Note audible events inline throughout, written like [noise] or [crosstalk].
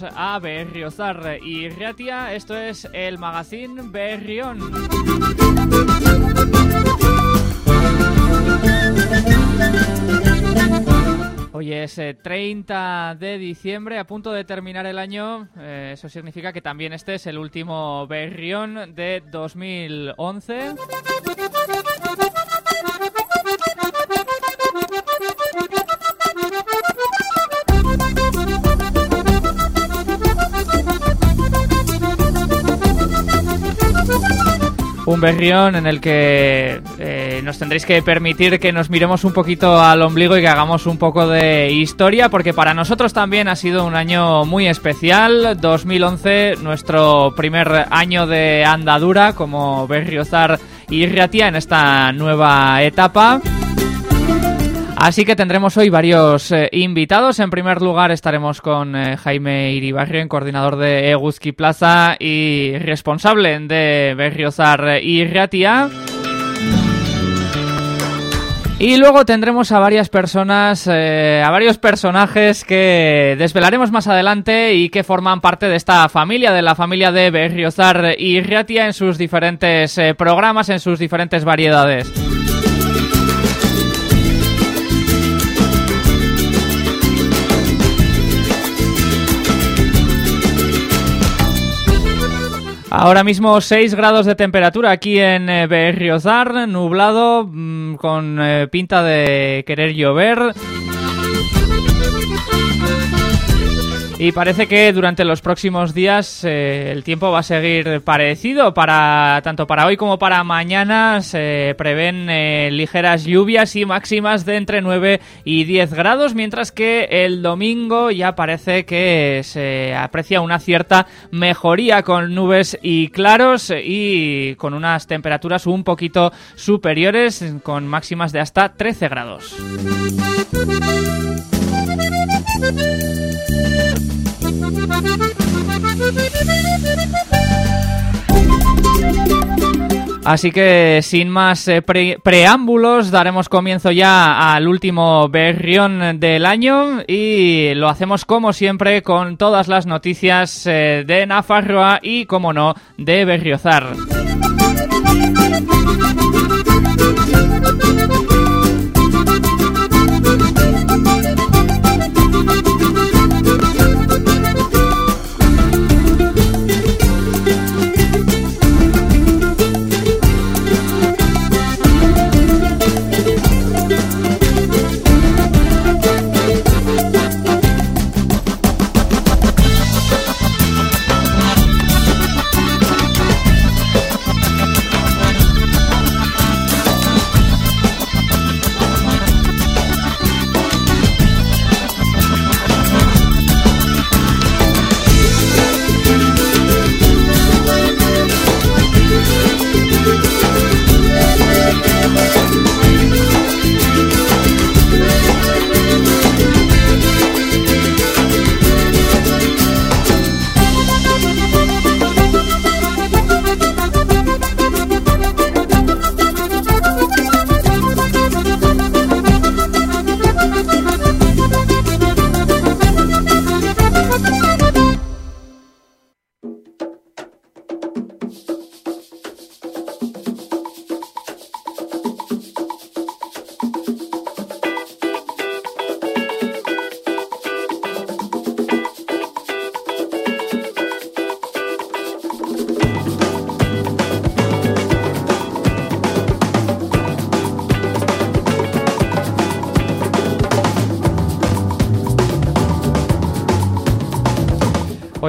bienvenidos a Berriozar y Riatia, esto es el magazine Berrión. Hoy es 30 eh, de diciembre, a punto de terminar el año. Eh, eso significa que también este es el último Berrión de 2011. Un berrión en el que eh, nos tendréis que permitir que nos miremos un poquito al ombligo y que hagamos un poco de historia, porque para nosotros también ha sido un año muy especial. 2011, nuestro primer año de andadura como Berriozar y Riatia en esta nueva etapa. Así que tendremos hoy varios eh, invitados. En primer lugar estaremos con eh, Jaime Iribarren, coordinador de Eguzki Plaza y responsable de Berriozar y Ratia. Y luego tendremos a varias personas, eh, a varios personajes que desvelaremos más adelante y que forman parte de esta familia, de la familia de Berriozar y Ratia en sus diferentes programas, en sus diferentes variedades. Ahora mismo 6 grados de temperatura aquí en eh, Berriozar, nublado, mm, con eh, pinta de querer llover. Y parece que durante los próximos días eh, el tiempo va a seguir parecido para tanto para hoy como para mañana. Se prevén eh, ligeras lluvias y máximas de entre 9 y 10 grados, mientras que el domingo ya parece que se aprecia una cierta mejoría con nubes y claros y con unas temperaturas un poquito superiores con máximas de hasta 13 grados. Así que sin más eh, preámbulos daremos comienzo ya al último berrión del año y lo hacemos como siempre con todas las noticias eh, de Nafarroa y como no de Berriozar.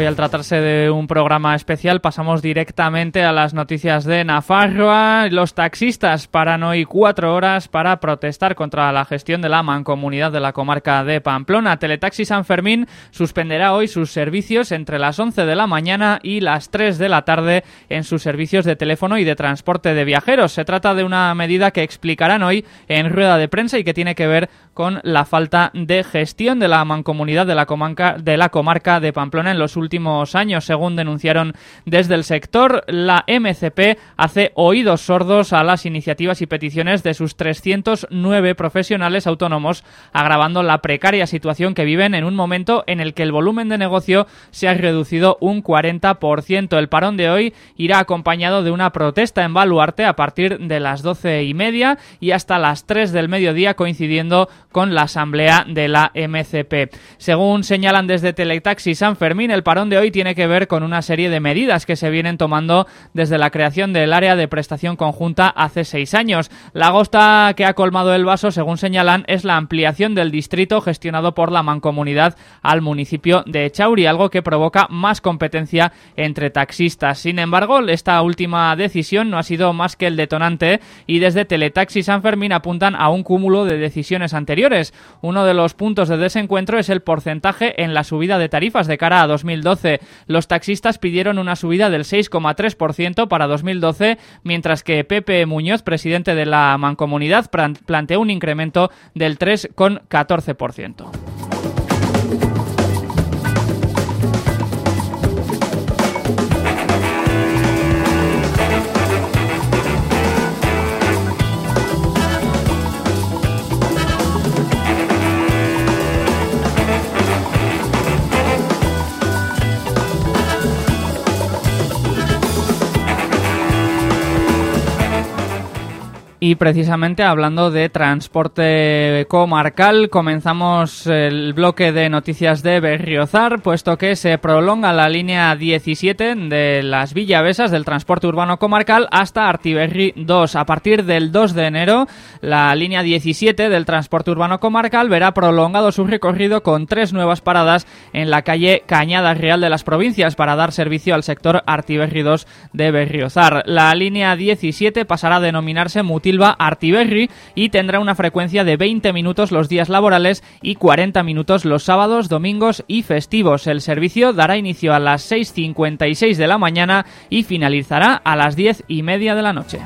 Al tratarse de un programa especial pasamos directamente a las noticias de Nafarroa. Los taxistas paran hoy cuatro horas para protestar contra la gestión de la mancomunidad de la comarca de Pamplona. Teletaxi San Fermín suspenderá hoy sus servicios entre las 11 de la mañana y las 3 de la tarde en sus servicios de teléfono y de transporte de viajeros. Se trata de una medida que explicarán hoy en rueda de prensa y que tiene que ver con la falta de gestión de la mancomunidad de la comarca de, la comarca de Pamplona en los últimos años, según denunciaron desde el sector. La MCP hace oídos sordos a las iniciativas y peticiones de sus 309 profesionales autónomos, agravando la precaria situación que viven en un momento en el que el volumen de negocio se ha reducido un 40%. El parón de hoy irá acompañado de una protesta en Baluarte a partir de las doce y media y hasta las 3 del mediodía, coincidiendo con la asamblea de la MCP. Según señalan desde Teletaxi San Fermín, el parón de hoy tiene que ver con una serie de medidas que se vienen tomando desde la creación del área de prestación conjunta hace seis años. La agosta que ha colmado el vaso, según señalan, es la ampliación del distrito gestionado por la mancomunidad al municipio de Chauri, algo que provoca más competencia entre taxistas. Sin embargo, esta última decisión no ha sido más que el detonante y desde Teletaxi San Fermín apuntan a un cúmulo de decisiones anteriores. Uno de los puntos de desencuentro es el porcentaje en la subida de tarifas de cara a 2012. Los taxistas pidieron una subida del 6,3% para 2012, mientras que Pepe Muñoz, presidente de la Mancomunidad, planteó un incremento del 3,14%. Y precisamente hablando de transporte comarcal, comenzamos el bloque de noticias de Berriozar, puesto que se prolonga la línea 17 de las Villavesas del transporte urbano comarcal hasta Artiberri 2. A partir del 2 de enero, la línea 17 del transporte urbano comarcal verá prolongado su recorrido con tres nuevas paradas en la calle Cañada Real de las Provincias para dar servicio al sector Artiberri 2 de Berriozar. La línea 17 pasará a denominarse Mutil Artiberri y tendrá una frecuencia de 20 minutos los días laborales y 40 minutos los sábados, domingos y festivos. El servicio dará inicio a las 6.56 de la mañana y finalizará a las 10 y media de la noche.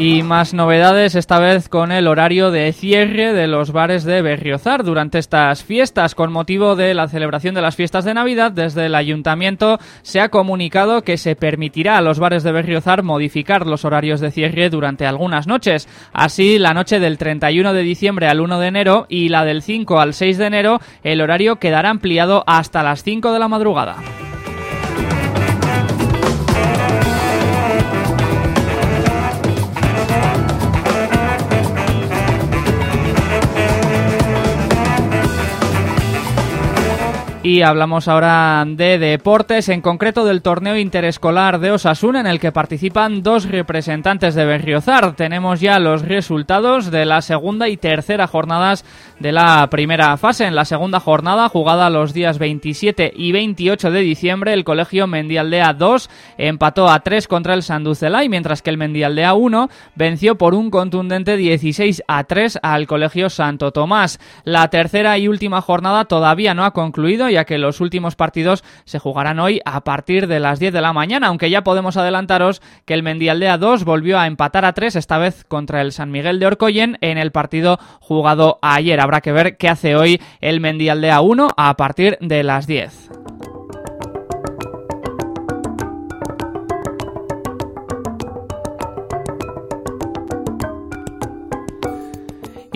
Y más novedades, esta vez con el horario de cierre de los bares de Berriozar durante estas fiestas. Con motivo de la celebración de las fiestas de Navidad, desde el Ayuntamiento se ha comunicado que se permitirá a los bares de Berriozar modificar los horarios de cierre durante algunas noches. Así, la noche del 31 de diciembre al 1 de enero y la del 5 al 6 de enero, el horario quedará ampliado hasta las 5 de la madrugada. Y hablamos ahora de deportes, en concreto del torneo interescolar de Osasuna, en el que participan dos representantes de Berriozar. Tenemos ya los resultados de la segunda y tercera jornadas de la primera fase. En la segunda jornada, jugada los días 27 y 28 de diciembre, el colegio Mendialdea 2 empató a 3 contra el Sanducelay, mientras que el Mendialdea 1 venció por un contundente 16 a 3 al colegio Santo Tomás. La tercera y última jornada todavía no ha concluido ya que los últimos partidos se jugarán hoy a partir de las 10 de la mañana, aunque ya podemos adelantaros que el Mendialdea 2 volvió a empatar a 3, esta vez contra el San Miguel de Orcoyen en el partido jugado ayer. Habrá que ver qué hace hoy el Mendialdea 1 a partir de las 10.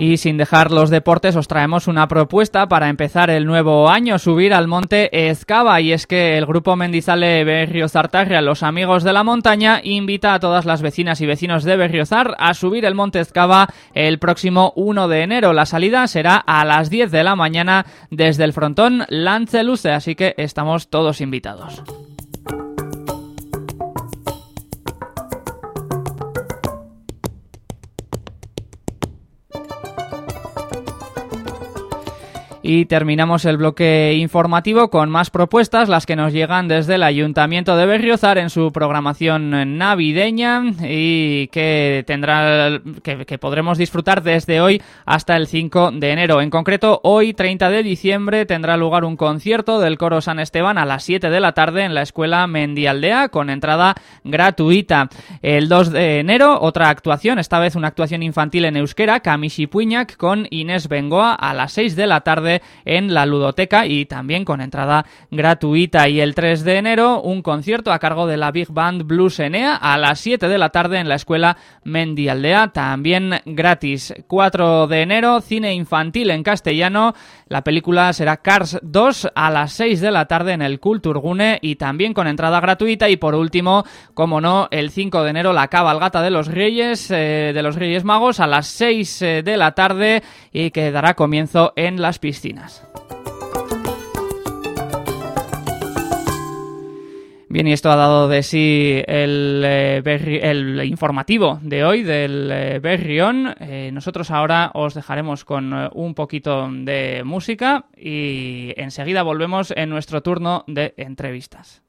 Y sin dejar los deportes os traemos una propuesta para empezar el nuevo año, subir al monte Ezcaba y es que el grupo Mendizale Berriozar-Tarria, los amigos de la montaña, invita a todas las vecinas y vecinos de Berriozar a subir el monte Ezcaba el próximo 1 de enero. La salida será a las 10 de la mañana desde el frontón Lanceluce, así que estamos todos invitados. Y terminamos el bloque informativo con más propuestas, las que nos llegan desde el Ayuntamiento de Berriozar en su programación navideña y que tendrá que, podremos disfrutar desde hoy hasta el 5 de enero. En concreto, hoy 30 de diciembre tendrá lugar un concierto del coro San Esteban a las 7 de la tarde en la Escuela Mendialdea con entrada gratuita. El 2 de enero otra actuación, esta vez una actuación infantil en euskera, Kamishi Puñac con Inés Bengoa a las 6 de la tarde en la ludoteca y también con entrada gratuita. Y el 3 de enero, un concierto a cargo de la Big Band Blues Enea a las 7 de la tarde en la escuela Mendialdea, también gratis. 4 de enero, cine infantil en castellano. La película será Cars 2 a las 6 de la tarde en el Kulturgune y también con entrada gratuita. Y por último, como no, el 5 de enero, la cabalgata de los Reyes, eh, de los Reyes Magos a las 6 eh, de la tarde y que dará comienzo en las piscinas. Bien, y esto ha dado de sí el, eh, informativo de hoy del eh, Berrión. Eh, nosotros ahora os dejaremos con un poquito de música y enseguida volvemos en nuestro turno de entrevistas.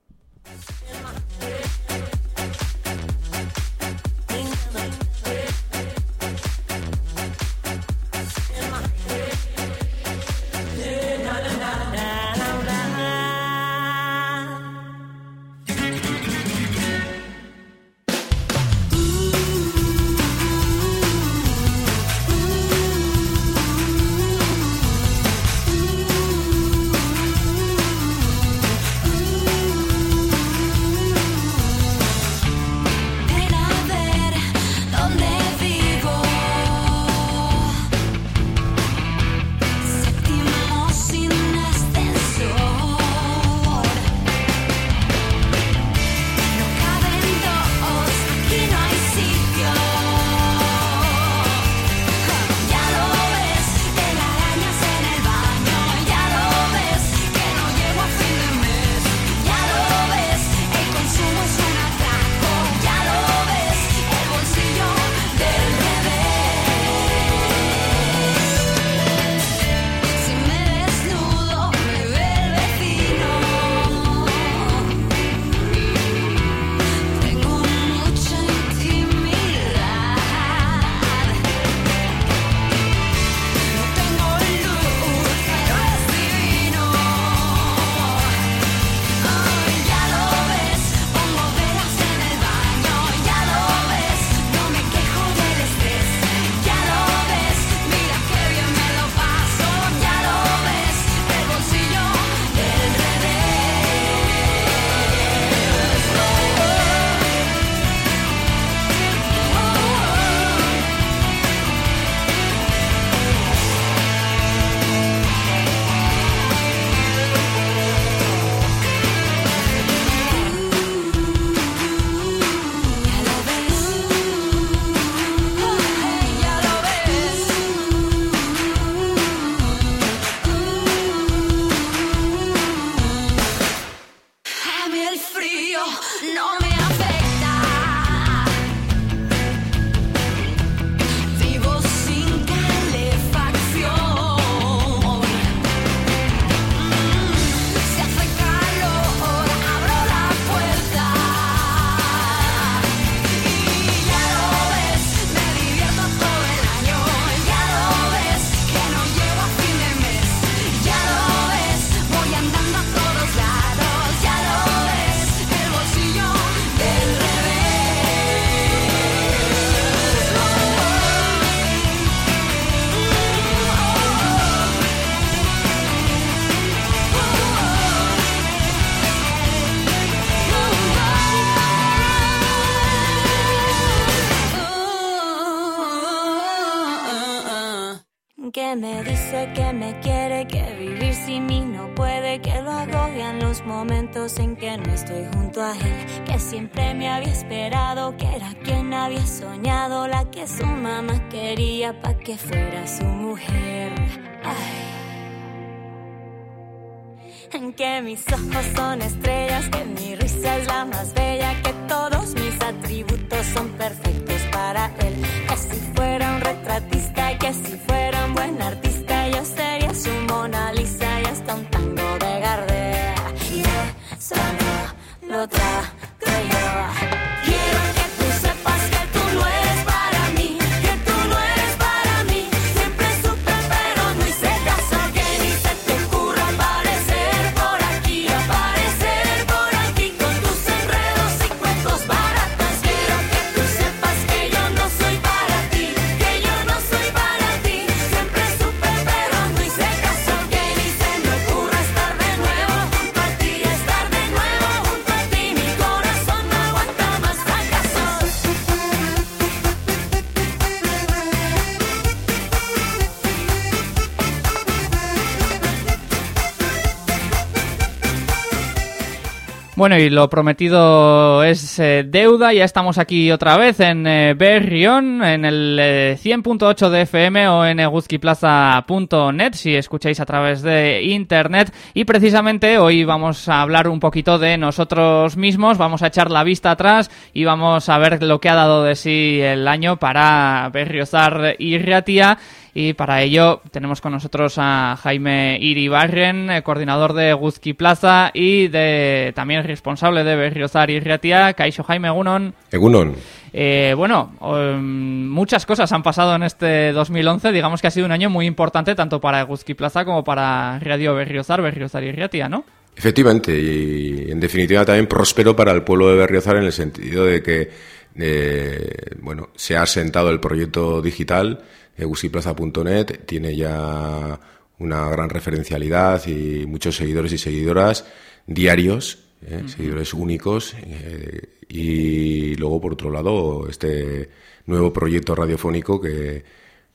Que era quien había soñado, la que su mamá quería para que fuera su mujer. En que mis ojos son estrellas, que mi risa es la más bella, que todos mis atributos son perfectos para él. Que si fuera un retratista, que si fuera Bueno, y lo prometido es eh, deuda. Ya estamos aquí otra vez en eh, Berrión, en el 100.8 eh, de FM o en eguzquiplaza.net, si escucháis a través de internet. Y precisamente hoy vamos a hablar un poquito de nosotros mismos, vamos a echar la vista atrás y vamos a ver lo que ha dado de sí el año para Berriozar y Riatía. Y para ello tenemos con nosotros a Jaime Iribarren, eh, coordinador de Guzki Plaza y de también responsable de Berriozar y Riatia. Caixo Jaime Egunon. Egunon. Eh, bueno, em, muchas cosas han pasado en este 2011. Digamos que ha sido un año muy importante tanto para Guzki Plaza como para Radio Berriozar, Berriozar y Riatia, ¿no? Efectivamente, y en definitiva también próspero para el pueblo de Berriozar en el sentido de que eh, bueno, se ha asentado el proyecto digital egusiplaza.net tiene ya una gran referencialidad y muchos seguidores y seguidoras diarios, ¿eh? seguidores únicos. Eh, y luego, por otro lado, este nuevo proyecto radiofónico que,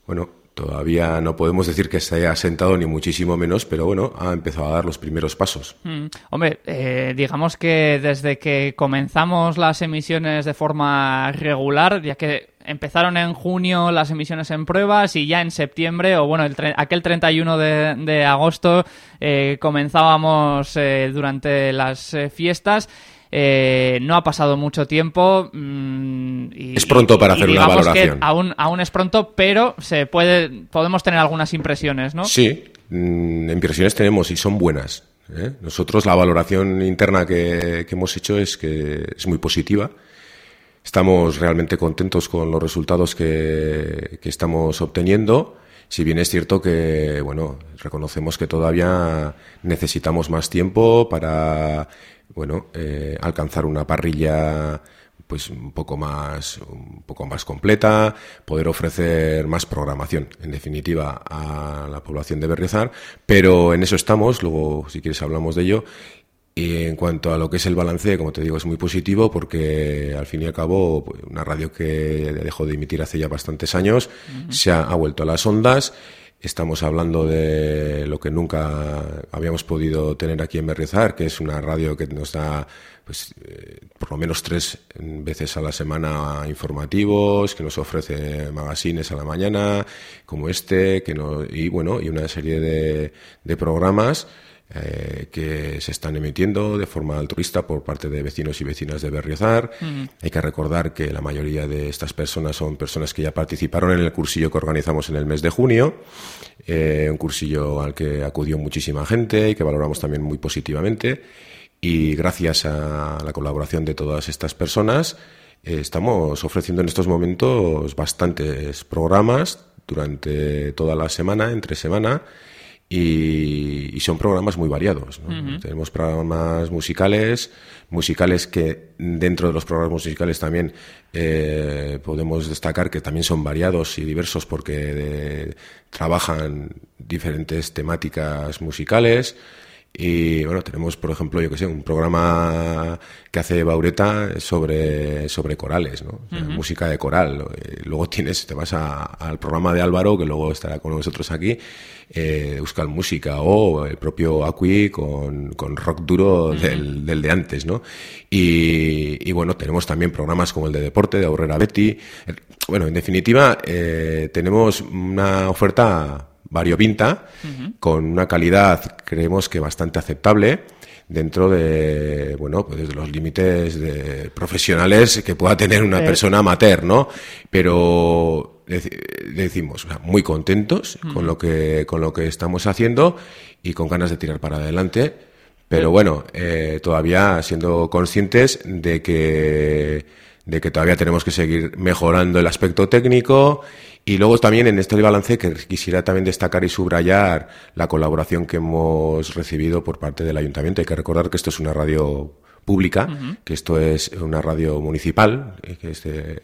bueno, Todavía no podemos decir que se haya asentado ni muchísimo menos, pero bueno, ha empezado a dar los primeros pasos. Mm. Hombre, eh, digamos que desde que comenzamos las emisiones de forma regular, ya que empezaron en junio las emisiones en pruebas y ya en septiembre, o bueno, el aquel 31 de, de agosto, eh, comenzábamos eh, durante las fiestas. Eh, no ha pasado mucho tiempo. Mm, y, es pronto para hacer una valoración. aún, aún es pronto, pero se puede, podemos tener algunas impresiones, ¿no? Sí, mm, impresiones tenemos y son buenas. ¿eh? Nosotros la valoración interna que, hemos hecho es que es muy positiva. Estamos realmente contentos con los resultados que, que estamos obteniendo. Si bien es cierto que, bueno, reconocemos que todavía necesitamos más tiempo para bueno, eh, alcanzar una parrilla pues un poco más un poco más completa, poder ofrecer más programación, en definitiva, a la población de Berriozar, pero en eso estamos, luego si quieres hablamos de ello. Y en cuanto a lo que es el balance, como te digo, es muy positivo porque al fin y al cabo pues, una radio que dejó de emitir hace ya bastantes años se ha, ha vuelto a las ondas. Estamos hablando de lo que nunca habíamos podido tener aquí en Berrizar, que es una radio que nos da pues, eh, por lo menos tres veces a la semana informativos, que nos ofrece magazines a la mañana, como este, que no, y bueno, y una serie de, de programas eh, que se están emitiendo de forma altruista por parte de vecinos y vecinas de Berriozar. Hay que recordar que la mayoría de estas personas son personas que ya participaron en el cursillo que organizamos en el mes de junio, eh, un cursillo al que acudió muchísima gente y que valoramos también muy positivamente. Y gracias a la colaboración de todas estas personas, eh, estamos ofreciendo en estos momentos bastantes programas durante toda la semana, entre semana, y, son programas muy variados. Tenemos programas musicales, musicales que dentro de los programas musicales también eh, podemos destacar que también son variados y diversos porque trabajan diferentes temáticas musicales. Y bueno, tenemos, por ejemplo, yo que sé, un programa que hace Baureta sobre, sobre corales, ¿no? Música de coral. Luego tienes, te vas al programa de Álvaro, que luego estará con nosotros aquí, eh, Euskal Música, o el propio Acui con, con rock duro del, del, de antes, ¿no? Y, y, bueno, tenemos también programas como el de deporte, de Aurrera Betty. Bueno, en definitiva, eh, tenemos una oferta variopinta, con una calidad creemos que bastante aceptable dentro de bueno pues de los límites de profesionales que pueda tener una persona amateur no pero decimos muy contentos con lo que con lo que estamos haciendo y con ganas de tirar para adelante. Pero bueno eh, todavía siendo conscientes de que de que todavía tenemos que seguir mejorando el aspecto técnico y luego también en este balance que quisiera también destacar y subrayar la colaboración que hemos recibido por parte del ayuntamiento. Hay que recordar que esto es una radio pública, que esto es una radio municipal, eh, que es de,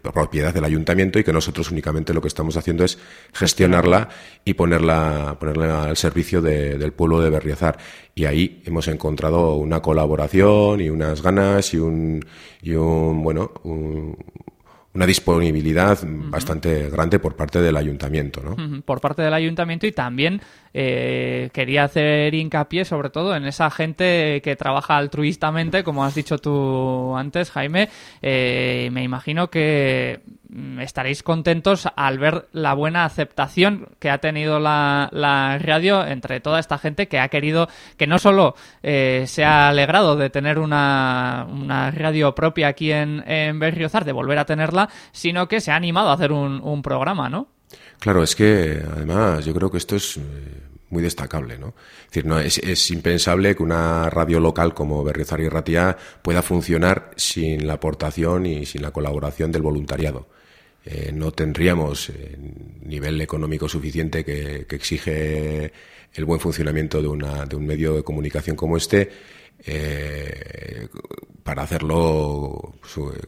propiedad del ayuntamiento y que nosotros únicamente lo que estamos haciendo es gestionarla y ponerla, ponerla al servicio del pueblo de Berriazar. Y ahí hemos encontrado una colaboración y unas ganas y un, y un bueno, un, una disponibilidad bastante grande por parte del ayuntamiento. ¿no? Por parte del ayuntamiento y también eh, quería hacer hincapié sobre todo en esa gente que trabaja altruistamente, como has dicho tú antes, Jaime. Eh, me imagino que estaréis contentos al ver la buena aceptación que ha tenido la, radio entre toda esta gente que ha querido, que no solo eh, se ha alegrado de tener una, radio propia aquí en, en Berriozar, de volver a tenerla, sino que se ha animado a hacer un, un programa, ¿no? Claro, es que además yo creo que esto es eh, muy destacable, ¿no? Es decir, no, es, impensable que una radio local como Berriozar y Ratia pueda funcionar sin la aportación y sin la colaboración del voluntariado. Eh, no tendríamos eh, nivel económico suficiente que, que, exige el buen funcionamiento de, una, de un medio de comunicación como este eh, para hacerlo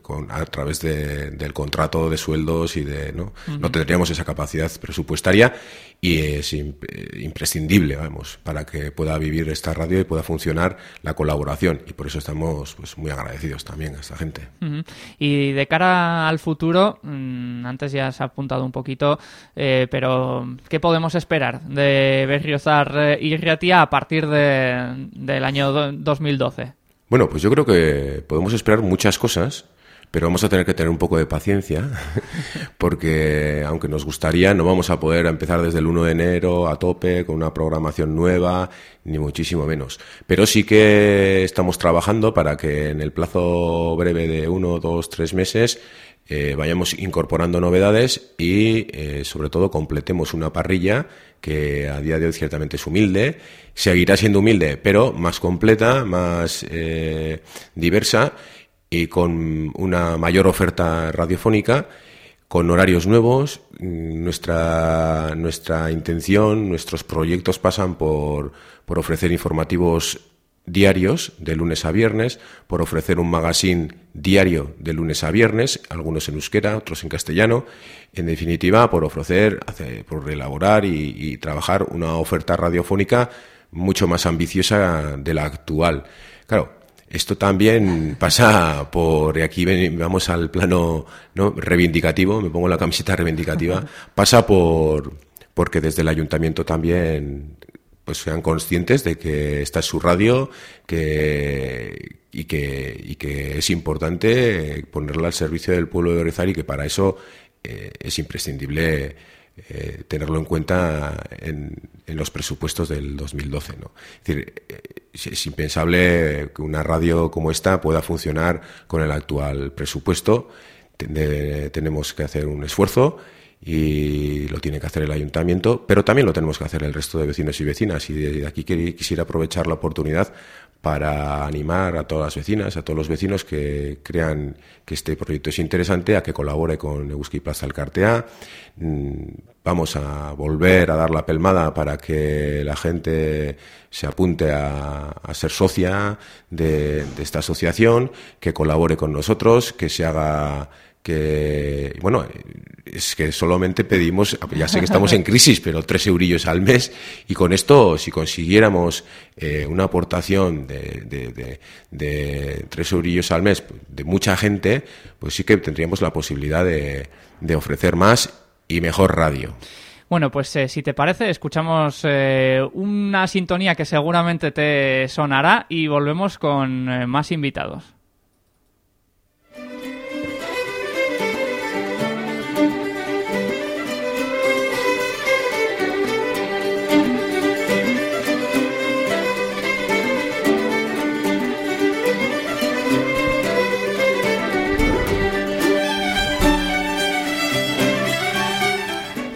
con, a través del contrato de sueldos y de no, no tendríamos esa capacidad presupuestaria y es imprescindible vamos para que pueda vivir esta radio y pueda funcionar la colaboración. Y por eso estamos pues muy agradecidos también a esta gente. Y de cara al futuro mm, antes ya se ha apuntado un poquito eh, pero qué podemos esperar de Berriozar eh, y Riatia a partir de, del año 2000 2012? Bueno, pues yo creo que podemos esperar muchas cosas, pero vamos a tener que tener un poco de paciencia, [laughs] porque aunque nos gustaría, no vamos a poder empezar desde el 1 de enero a tope con una programación nueva, ni muchísimo menos. Pero sí que estamos trabajando para que en el plazo breve de uno, dos, tres meses eh, vayamos incorporando novedades y eh, sobre todo completemos una parrilla que a día de hoy ciertamente es humilde, seguirá siendo humilde, pero más completa, más eh, diversa y con una mayor oferta radiofónica, con horarios nuevos. Nuestra, nuestra intención, nuestros proyectos pasan por, por ofrecer informativos diarios de lunes a viernes, por ofrecer un magazine diario de lunes a viernes, algunos en euskera, otros en castellano, en definitiva por ofrecer, por elaborar y, trabajar una oferta radiofónica mucho más ambiciosa de la actual. Claro, esto también pasa por, y aquí vamos al plano ¿no? reivindicativo, me pongo la camiseta reivindicativa, [laughs] pasa por porque desde el ayuntamiento también pues sean conscientes de que esta es su radio que, y, que, y que es importante ponerla al servicio del pueblo de Orezar y que para eso eh, es imprescindible eh, tenerlo en cuenta en, los presupuestos del 2012. ¿no? Es decir, eh, es impensable que una radio como esta pueda funcionar con el actual presupuesto. tenemos que hacer un esfuerzo y lo tiene que hacer el ayuntamiento, pero también lo tenemos que hacer el resto de vecinos y vecinas. Y de aquí quisiera aprovechar la oportunidad para animar a todas las vecinas, a todos los vecinos que crean que este proyecto es interesante, a que colabore con Euski Plaza Alcartea. Mm, vamos a volver a dar la pelmada para que la gente se apunte a, ser socia de esta asociación, que colabore con nosotros, que se haga que, bueno, es que solamente pedimos, ya sé que estamos en crisis, pero tres eurillos al mes y con esto, si consiguiéramos eh, una aportación de, de, tres eurillos al mes de mucha gente, pues sí que tendríamos la posibilidad de, de ofrecer más y mejor radio. Bueno, pues eh, si te parece, escuchamos eh, una sintonía que seguramente te sonará y volvemos con más invitados.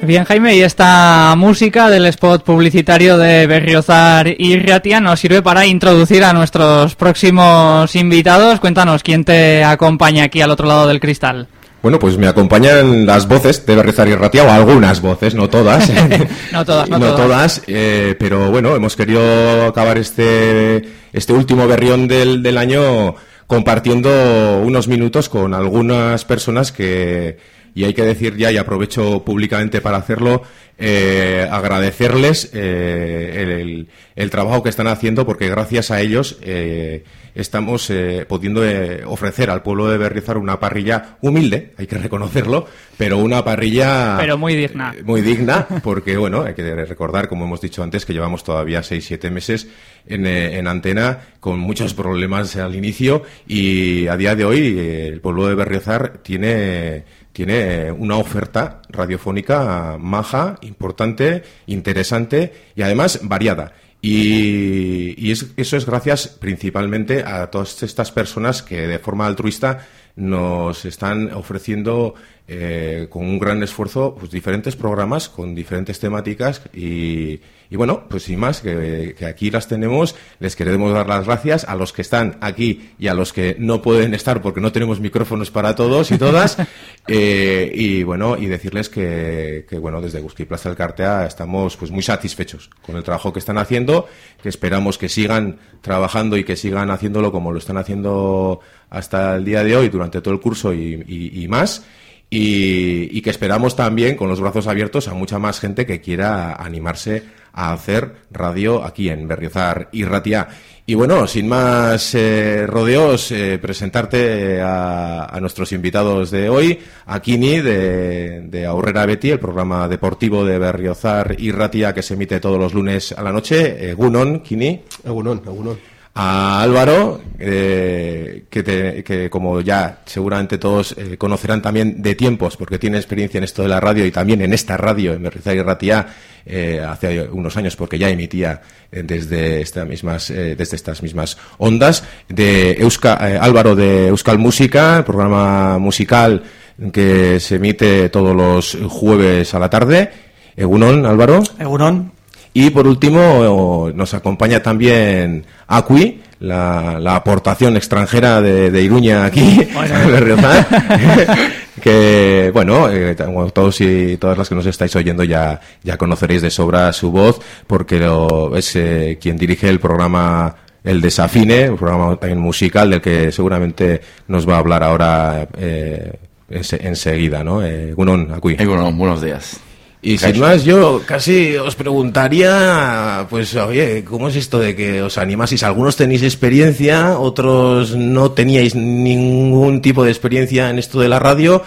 Bien, Jaime, y esta música del spot publicitario de Berriozar y Riatia nos sirve para introducir a nuestros próximos invitados. Cuéntanos, ¿quién te acompaña aquí al otro lado del cristal? Bueno, pues me acompañan las voces de Berriozar y Ratia, o algunas voces, no todas. [laughs] no todas, no, [laughs] todas. Eh, pero bueno, hemos querido acabar este, este último berrión del, del año compartiendo unos minutos con algunas personas que y hay que decir ya, y aprovecho públicamente para hacerlo, eh, agradecerles eh, el, trabajo que están haciendo porque gracias a ellos eh, estamos eh, pudiendo eh, ofrecer al pueblo de Berriozar una parrilla humilde, hay que reconocerlo, pero una parrilla... Pero muy digna. Muy digna, porque, bueno, hay que recordar, como hemos dicho antes, que llevamos todavía seis, siete meses en, en antena con muchos problemas al inicio y a día de hoy el pueblo de Berriozar tiene tiene una oferta radiofónica maja, importante, interesante y además variada. Y, eso es gracias principalmente a todas estas personas que de forma altruista nos están ofreciendo eh, con un gran esfuerzo pues, diferentes programas con diferentes temáticas y, bueno, pues sin más, que, aquí las tenemos, les queremos dar las gracias a los que están aquí y a los que no pueden estar porque no tenemos micrófonos para todos y todas. [laughs] Eh, y bueno, y decirles que, bueno, desde Gusky Plaza del Cartea estamos pues muy satisfechos con el trabajo que están haciendo, que esperamos que sigan trabajando y que sigan haciéndolo como lo están haciendo hasta el día de hoy durante todo el curso y más. Y, que esperamos también con los brazos abiertos a mucha más gente que quiera animarse a hacer radio aquí en Berriozar y Ratia. Y bueno, sin más eh, rodeos, eh, presentarte a, nuestros invitados de hoy, a Kini de, de Aurrera Betty, el programa deportivo de Berriozar y Ratia que se emite todos los lunes a la noche. Eh, Gunon, Kini. Gunon, Gunon a Álvaro, eh, que, que, como ya seguramente todos eh, conocerán también de tiempos, porque tiene experiencia en esto de la radio y también en esta radio, en Berrizar y Ratia, eh, hace unos años, porque ya emitía desde, estas mismas, desde estas mismas ondas, de Euska, Álvaro de Euskal Música, programa musical que se emite todos los jueves a la tarde. Egunon, Álvaro. Egunon. Y por último, nos acompaña también Acui, la, aportación extranjera de, Iruña aquí, [laughs] [laughs] que bueno, eh, todos y todas las que nos estáis oyendo ya, ya conoceréis de sobra su voz, porque lo, es eh, quien dirige el programa El Desafine, un programa también musical del que seguramente nos va a hablar ahora eh, enseguida, ¿no? Eh, Acui. buenos días. Y sin más, yo casi os preguntaría, pues, oye, ¿cómo es esto de que os animaseis? Algunos tenéis experiencia, otros no teníais ningún tipo de experiencia en esto de la radio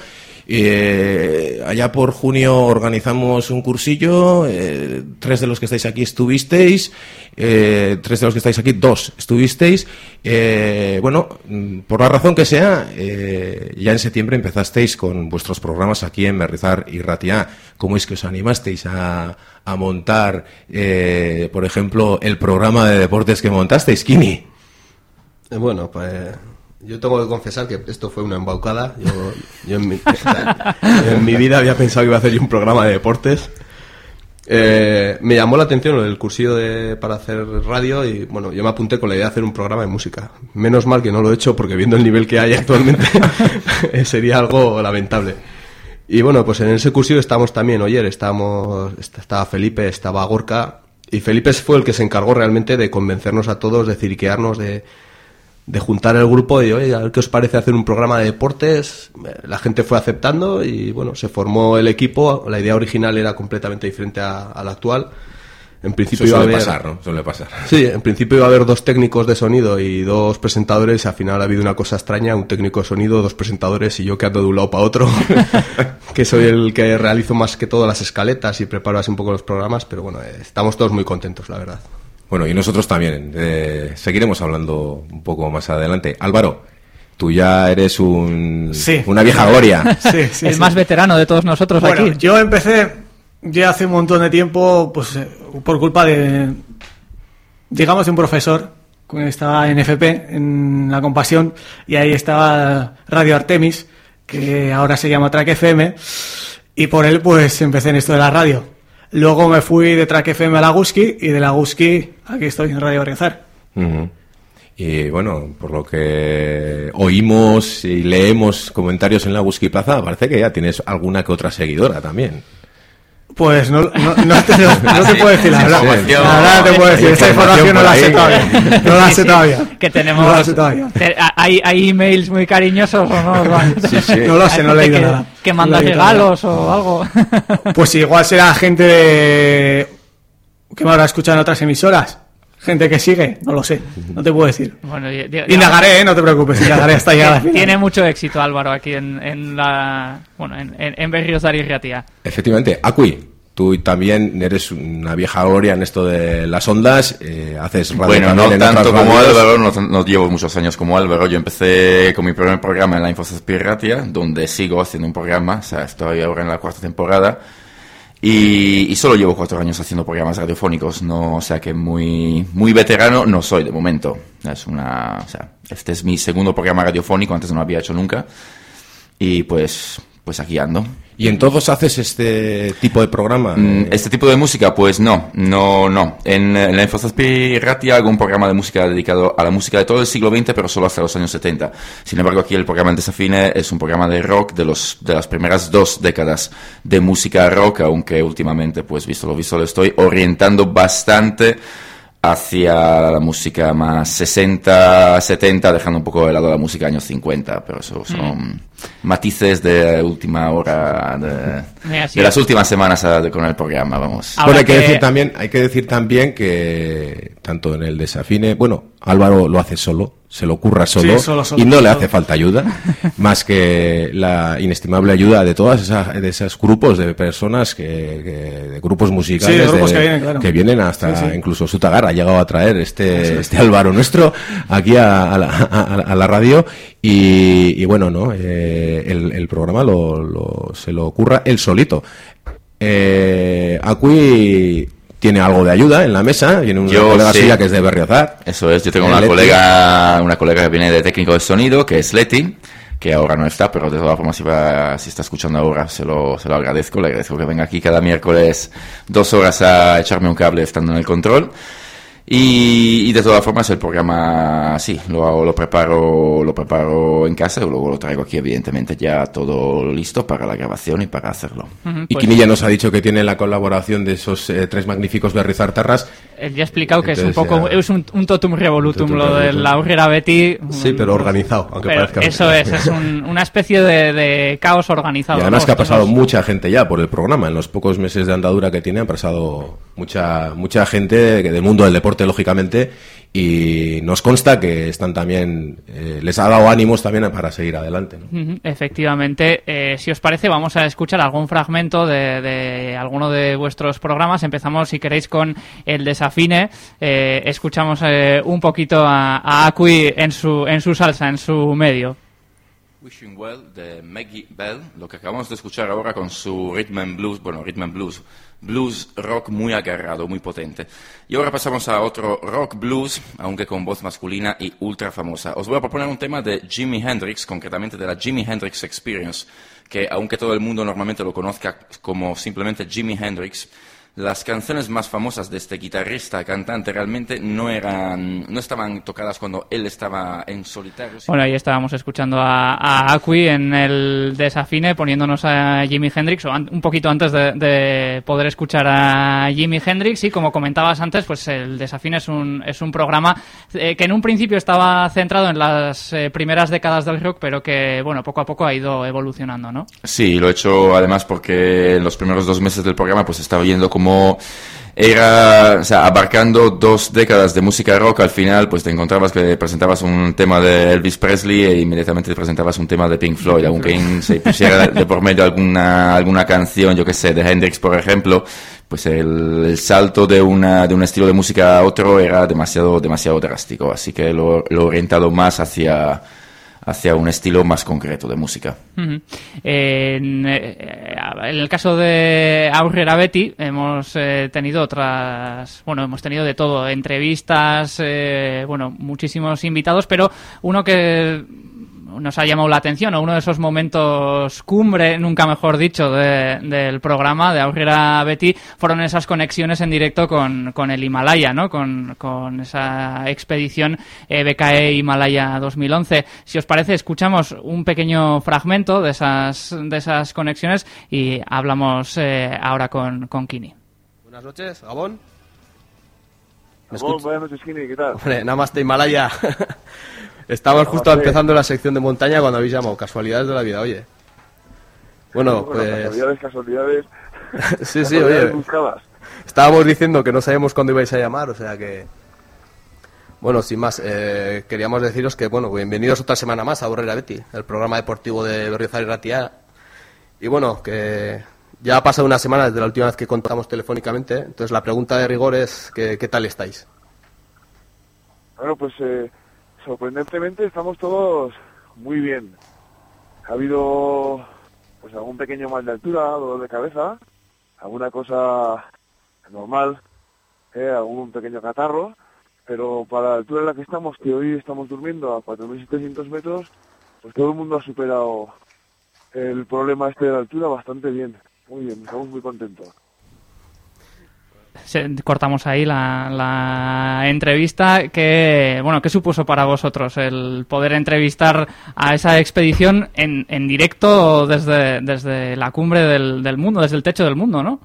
eh, allá por junio organizamos un cursillo, eh, tres de los que estáis aquí estuvisteis, eh, tres de los que estáis aquí, dos estuvisteis. Eh, bueno, mm, por la razón que sea, ya en septiembre empezasteis con vuestros programas aquí en Merrizar y Ratia. ¿Cómo es que os animasteis a, a montar, por ejemplo, el programa de deportes que montasteis, Kini? Bueno, pues yo tengo que confesar que esto fue una embaucada. Yo, [laughs] en, mi, vida había pensado que iba a hacer un programa de deportes. Eh, me llamó la atención el cursillo de, para hacer radio y bueno, yo me apunté con la idea de hacer un programa de música. Menos mal que no lo he hecho porque viendo el nivel que hay actualmente [laughs] sería algo lamentable. Y bueno, pues en ese cursillo estamos también, ayer estábamos, estaba Felipe, estaba Gorka y Felipe fue el que se encargó realmente de convencernos a todos, de cirquearnos, de de juntar el grupo y, oye, a ver qué os parece hacer un programa de deportes. La gente fue aceptando y, bueno, se formó el equipo. La idea original era completamente diferente a, la actual. En principio iba a haber, pasar, ¿no? Suele pasar. Sí, en principio iba a haber dos técnicos de sonido y dos presentadores. Al final ha habido una cosa extraña, un técnico de sonido, dos presentadores y yo que ando de un lado para otro, [laughs] que soy el que realizo más que todo las escaletas y preparo así un poco los programas, pero bueno, eh, estamos todos muy contentos, la verdad. Bueno, y nosotros también. Eh, seguiremos hablando un poco más adelante. Álvaro, tú ya eres un, una vieja gloria. [laughs] Sí, el más veterano de todos nosotros bueno, Yo empecé ya hace un montón de tiempo, pues eh, por culpa de, digamos, de un profesor que estaba en FP, en La Compasión, y ahí estaba Radio Artemis, que ahora se llama Track FM, y por él pues empecé en esto de la radio. Luego me fui de Track FM a la Guski y de la Guski aquí estoy en Radio Berriozar. Y bueno, por lo que oímos y leemos comentarios en la Guski Plaza, parece que ya tienes alguna que otra seguidora también. Pues no, no, no, te, no, te puedo decir la verdad. La te puedo decir. Esta información no la sé todavía. No la sé todavía. Que tenemos. No la sé todavía. ¿Hay, hay emails muy cariñosos o no? Sí, sí. [laughs] No lo sé, no he leído nada. Que mandan regalos o algo. Pues igual será gente de. que me habrá escuchado en otras emisoras gente que sigue, no lo sé, no te puedo decir. Bueno, Indagaré, ¿eh? no te preocupes, indagaré hasta llegar a la final. Tiene mucho éxito Álvaro aquí en, en la bueno en, en, en y Ratia. Efectivamente, Acui, tú también eres una vieja gloria en esto de las ondas, eh, haces radio Bueno, no en tanto como radios. Álvaro, no, no llevo muchos años como Álvaro. Yo empecé con mi primer programa en la Infosys Piratia, donde sigo haciendo un programa, o sea, estoy ahora en la cuarta temporada. Y, y solo llevo cuatro años haciendo programas radiofónicos, no, o sea que muy, muy veterano no soy de momento. Es una, o sea, este es mi segundo programa radiofónico, antes no lo había hecho nunca. Y pues, pues aquí ando. ¿Y en todos haces este tipo de programa? Mm, Este tipo de música, pues no, no, no. En, en la Infosys Ratia hago un programa de música dedicado a la música de todo el siglo XX, pero solo hasta los años 70. Sin embargo, aquí el programa en Desafine es un programa de rock de, los, de las primeras dos décadas de música rock, aunque últimamente, pues visto lo visto, lo estoy orientando bastante hacia la música más 60, 70, dejando un poco de lado la música años 50, pero eso son matices de última hora, de, Mira, sí. de las últimas semanas ah, de- con el programa, vamos. Bueno, hay que, que- decir también, hay que decir también que tanto en el desafine, bueno, Álvaro lo hace solo, se lo curra solo, Sí, solo, solo, y no le hace falta ayuda, [laughs] más que la inestimable ayuda de todas esas, de esos grupos de personas que, que- de grupos musicales Sí, de grupos que vienen, claro. que vienen hasta Sí, incluso Sutagar ha llegado a traer este, este Álvaro nuestro aquí a, a la, a- a la radio y, y bueno, no, Eh, el, el programa lo, lo- se lo ocurra él solito. Eh, Acui tiene algo de ayuda en la mesa, viene una Yo colega sí. suya que es de Berriozar. Eso es, yo tengo Eh, una Leti. colega, una colega que viene de técnico de sonido, que es Leti, que ahora no está, pero de todas formas si, va- si está escuchando ahora se lo, se lo agradezco, le agradezco que venga aquí cada miércoles dos horas a echarme un cable estando en el control. Y, y de todas formas el programa, sí, lo, hago- lo preparo lo preparo en casa y luego lo traigo aquí evidentemente ya todo listo para la grabación y para hacerlo. Y pues, Quinilla nos ha dicho que tiene la colaboración de esos eh, tres magníficos Berrizar Tarras. él ya ha explicado que es un poco ya- es un, un totum revolutum Totum lo de revolutum. la Aurrera Betty. Sí, pero organizado, aunque Pero parezca eso es, es un- una especie de, de caos organizado. Y además ¿no? que ha pasado mucha gente ya por el programa. En los pocos meses de andadura que tiene han pasado mucha mucha gente que- del mundo del deporte, lógicamente. Y nos consta que están también, eh, les ha dado ánimos también para seguir adelante. ¿no? Efectivamente, eh, si os parece, vamos a escuchar algún fragmento de, de alguno de vuestros programas. Empezamos, si queréis, con el desafine. Eh, escuchamos eh, un poquito a, a Acui en su, en su salsa, en su medio. Wishing Well de Maggie Bell, lo que acabamos de escuchar ahora con su rhythm and blues, bueno, rhythm and blues, blues rock muy agarrado, muy potente. Y ahora pasamos a otro rock blues, aunque con voz masculina y ultra famosa. Os voy a proponer un tema de Jimi Hendrix, concretamente de la Jimi Hendrix Experience, que aunque todo el mundo normalmente lo conozca como simplemente Jimi Hendrix, las canciones más famosas de este guitarrista cantante realmente no eran, no estaban tocadas cuando él estaba en solitario. Bueno, ahí estábamos escuchando a, a Acui en el desafine, poniéndonos a Jimi Hendrix, o an- un poquito antes de, de poder escuchar a Jimi Hendrix. Y como comentabas antes, pues el desafine es un, es un programa eh, que en un principio estaba centrado en las eh, primeras décadas del rock, pero que, bueno, poco a poco ha ido evolucionando, ¿no? Sí, lo he hecho además porque en los primeros dos meses del programa pues estaba viendo era, o sea, abarcando dos décadas de música rock, al final pues te encontrabas que presentabas un tema de Elvis Presley e inmediatamente te presentabas un tema de Pink Floyd, aunque se pusiera [laughs] de por medio alguna, alguna canción, yo que sé, de Hendrix por ejemplo, pues el, el salto de, una, de un estilo de música a otro era demasiado, demasiado drástico, así que lo, lo he orientado más hacia, hacia un estilo más concreto de música. Eh, en el caso de Aurrera Betty hemos eh, tenido otras, bueno, hemos tenido de todo, entrevistas, eh, bueno, muchísimos invitados, pero uno que nos ha llamado la atención, o uno de esos momentos cumbre, nunca mejor dicho, de- del programa de Aurrera Betty, fueron esas conexiones en directo con, con el Himalaya, ¿no? Con, con esa expedición eh, BKE Himalaya 2011. Si os parece, escuchamos un pequeño fragmento de esas, de esas conexiones y hablamos eh, ahora con, con Kini. Buenas noches, buenas noches, Kini, ¿qué tal? Hombre, Namaste Himalaya. [laughs] Estamos justo Namaste. empezando la sección de montaña cuando habéis llamado. Casualidades de la vida, oye. Bueno, pues... Casualidades, casualidades. [laughs] Sí, sí, oye. buscadas. Estábamos diciendo que no sabíamos cuándo ibais a llamar, o sea que... Bueno, sin más, eh, queríamos deciros que, bueno, bienvenidos otra semana más a Borrera Betty, el programa deportivo de Berriozar y Ratia. Y bueno, que ya ha pasado una semana desde la última vez que contamos telefónicamente, entonces la pregunta de rigor es que, ¿qué tal estáis? Bueno, pues eh, sorprendentemente estamos todos muy bien. Ha habido pues algún pequeño mal de altura, dolor de cabeza, alguna cosa normal, eh, algún pequeño catarro, pero para la altura en la que estamos, que hoy estamos durmiendo a 4.700 metros, pues todo el mundo ha superado el problema este de la altura bastante bien. Muy bien, estamos muy contentos. Cortamos ahí la, la entrevista. que bueno, ¿Qué supuso para vosotros el poder entrevistar a esa expedición en, en directo desde, desde la cumbre del, del mundo, desde el techo del mundo, ¿no?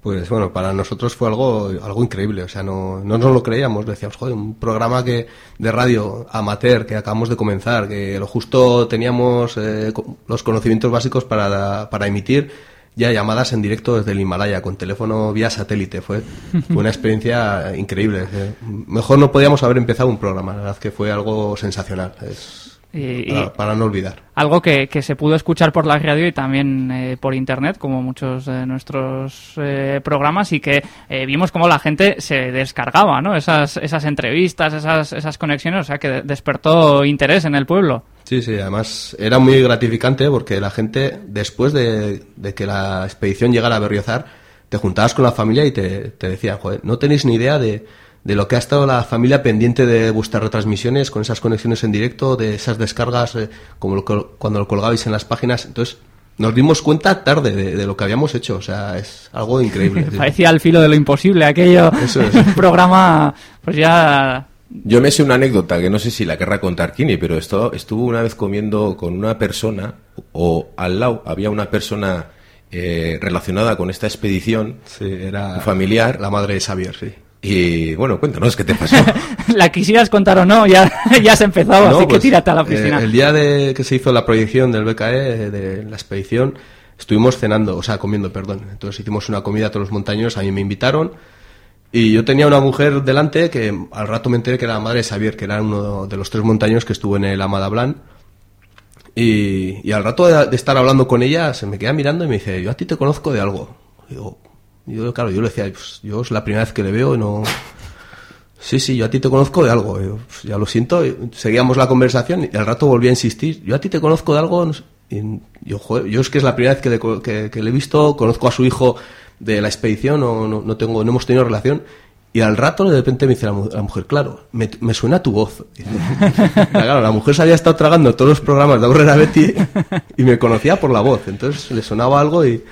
Pues bueno, para nosotros fue algo, algo increíble, o sea, no, no nos lo creíamos, decíamos, joder, un programa que de radio amateur que acabamos de comenzar, que lo justo teníamos eh, los conocimientos básicos para, para emitir ya llamadas en directo desde el Himalaya con teléfono vía satélite, fue, [laughs] fue una experiencia increíble. eh. Mejor no podíamos haber empezado un programa, la verdad que fue algo sensacional, es Y- para, para no olvidar. Algo que, que se pudo escuchar por la radio y también eh, por internet, como muchos de nuestros eh, programas, y que eh, vimos cómo la gente se descargaba, ¿no? Esas, esas entrevistas, esas, esas conexiones, o sea, que despertó interés en el pueblo. Sí, sí, además era muy gratificante porque la gente, después de, de que la expedición llegara a Berriozar, te juntabas con la familia y te, te decían, joder, no tenéis ni idea de, de lo que ha estado la familia pendiente de vuestras retransmisiones, con esas conexiones en directo, de esas descargas, eh, como lo col- cuando lo colgabais en las páginas. Entonces, nos dimos cuenta tarde de, de lo que habíamos hecho, o sea, es algo increíble. [laughs] Parecía al filo de lo imposible aquello. [laughs] Eso es. Un [laughs] programa, pues ya. Yo me sé una anécdota que no sé si la querrá contar Kini, pero esto, estuvo una vez comiendo con una persona, o al lado había una persona eh, relacionada con esta expedición, Sí, era un familiar, la madre de Xavier, sí. Y bueno, cuéntanos qué te pasó. [laughs] La quisieras contar o no, ya, [laughs] ya has empezado, No, así que pues, tírate a la eh, piscina. el día de que se hizo la proyección del BKE, de la expedición, estuvimos cenando, o sea, comiendo, perdón. Entonces hicimos una comida a todos los montañeros, a mí me invitaron. Y yo tenía una mujer delante que al rato me enteré que era la madre de Xavier, que era uno de los tres montañeros que estuvo en el Amada Blanc. Y, y al rato de, de estar hablando con ella, se me queda mirando y me dice, yo a ti te conozco de algo. Y digo, yo, claro, yo le decía, pues, yo es la primera vez que le veo y no... Sí, sí, yo a ti te conozco de algo. Yo, pues, ya lo siento. Seguíamos la conversación y al rato volví a insistir. Yo a ti te conozco de algo. yo, es que es la primera vez que le, he visto. Conozco a su hijo de la expedición. No, no, no tengo, no hemos tenido relación. Y al rato de repente me dice la, mu- la mujer, claro, me, suena tu voz. Dice, [laughs] claro, la mujer se había estado tragando todos los programas de Aurrera Betty y me conocía por la voz. Entonces le sonaba algo y,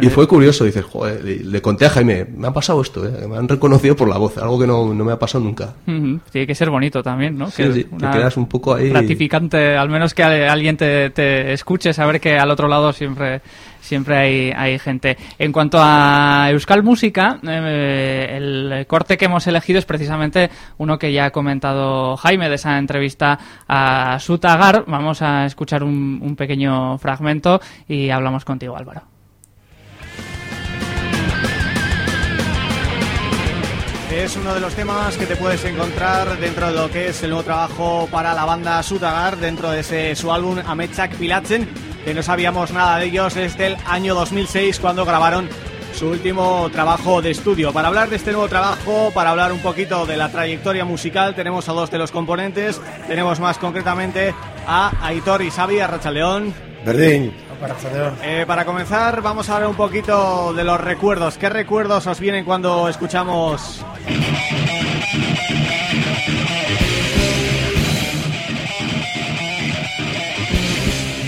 y fue curioso. Dices, joder, le, conté a Jaime, me ha pasado esto, eh, me han reconocido por la voz, algo que no, no me ha pasado nunca. Tiene que ser bonito también, ¿no? Sí, Que sí, te quedas un poco ahí. gratificante, al menos que alguien te, te escuche, saber que al otro lado siempre siempre hay, hay gente. En cuanto a Euskal Música, eh, el corte que hemos elegido es precisamente uno que ya ha comentado Jaime de esa entrevista a Sutagar. Vamos a escuchar un, un pequeño fragmento y hablamos contigo, Álvaro. Es uno de los temas que te puedes encontrar dentro de lo que es el nuevo trabajo para la banda Sutagar, dentro de su álbum Ametsak Pilatzen, que no sabíamos nada de ellos desde el año 2006 cuando grabaron su último trabajo de estudio. Para hablar de este nuevo trabajo, para hablar un poquito de la trayectoria musical, tenemos a dos de los componentes, tenemos más concretamente a Aitor y Xavi Arrachaleón. Verdín. Eh, para comenzar, vamos a hablar un poquito de los recuerdos. ¿Qué recuerdos os vienen cuando escuchamos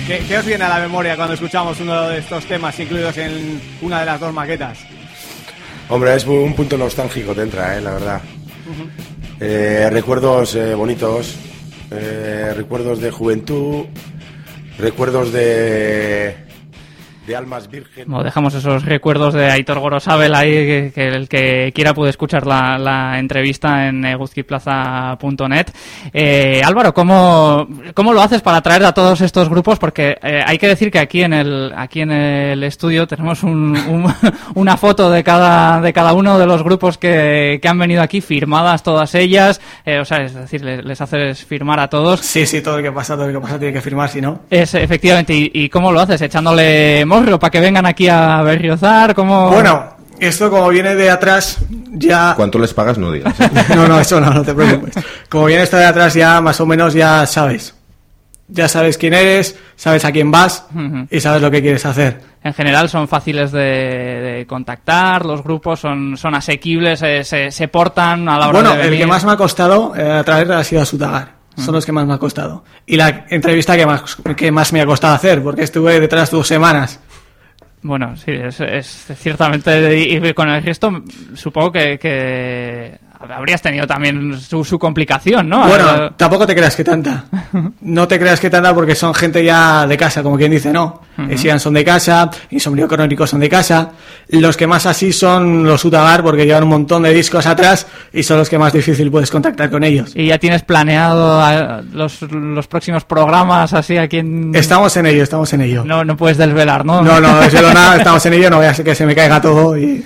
¿Qué, qué os viene a la memoria cuando escuchamos uno de estos temas incluidos en una de las dos maquetas? Hombre, es un punto nostálgico te entra, eh, la verdad. Eh, recuerdos eh, bonitos, eh, recuerdos de juventud, recuerdos de, de almas virgen. Bueno, dejamos esos recuerdos de Aitor Gorosabel ahí, que, que el que quiera puede escuchar la, la entrevista en eguzquiplaza.net. Eh, Álvaro, ¿cómo, ¿cómo lo haces para atraer a todos estos grupos? Porque eh, hay que decir que aquí en el, aquí en el estudio tenemos un, un- [laughs] una foto de cada, de cada uno de los grupos que, que han venido aquí, firmadas todas ellas. Eh, o sea, es decir, les, les haces firmar a todos. Sí, sí, todo el que pasa, todo el que pasa tiene que firmar, si no. Es, efectivamente, ¿y, y cómo lo haces? ¿Echándole para que vengan aquí a berriozar? ¿Cómo... Bueno, esto como viene de atrás, ya... ¿Cuánto les pagas? No digas. ¿eh? [laughs] No, no, eso no, no te preocupes. Como viene esto de atrás, ya más o menos ya sabes. Ya sabes quién eres, sabes a quién vas y sabes lo que quieres hacer. En general son fáciles de, de contactar, los grupos son, son asequibles, eh, se, se portan a la hora Bueno, de el venir. que más me ha costado eh, atraer ha sido a Sutagar. Son los que más me ha costado. Y la entrevista que más, que más me ha costado hacer, porque estuve detrás dos semanas. Bueno, sí, es, es ciertamente... Y con el resto supongo que, que habrías tenido también su, su complicación, ¿no? Bueno, Eh, tampoco te creas que tanta. [laughs] No te creas que tanta porque son gente ya de casa, como quien dice, no. Ujú. Esian son de casa, Insomnio Crónico son de casa. Los que más así son los Utagar porque llevan un montón de discos atrás y son los que más difícil puedes contactar con ellos. ¿Y ya tienes planeado eh, los, los próximos programas así aquí en... Estamos en ello, estamos en ello. No, no puedes desvelar, ¿no? No, no, desvelo nada, [laughs] estamos en ello, no voy a hacer que se me caiga todo y...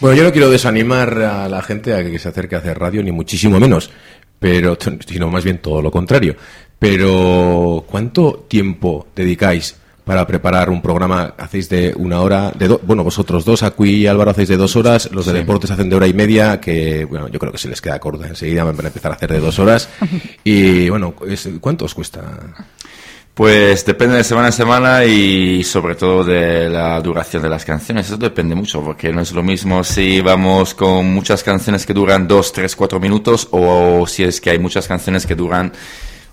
Bueno, yo no quiero desanimar a la gente a que se acerque a hacer radio, ni muchísimo menos, pero [laughs] sino más bien todo lo contrario. Pero ¿cuánto tiempo dedicáis para preparar un programa? Hacéis de una hora, de do- bueno, vosotros dos, Acui y Álvaro hacéis de dos horas, los de Sí. deportes hacen de hora y media, que bueno, yo creo que se les queda corta enseguida, van a empezar a hacer de dos horas. [laughs] Y bueno, ¿cuánto os cuesta? Pues depende de semana a semana y sobre todo de la duración de las canciones. Eso depende mucho, porque no es lo mismo si vamos con muchas canciones que duran 2, 3, 4 minutos o si es que hay muchas canciones que duran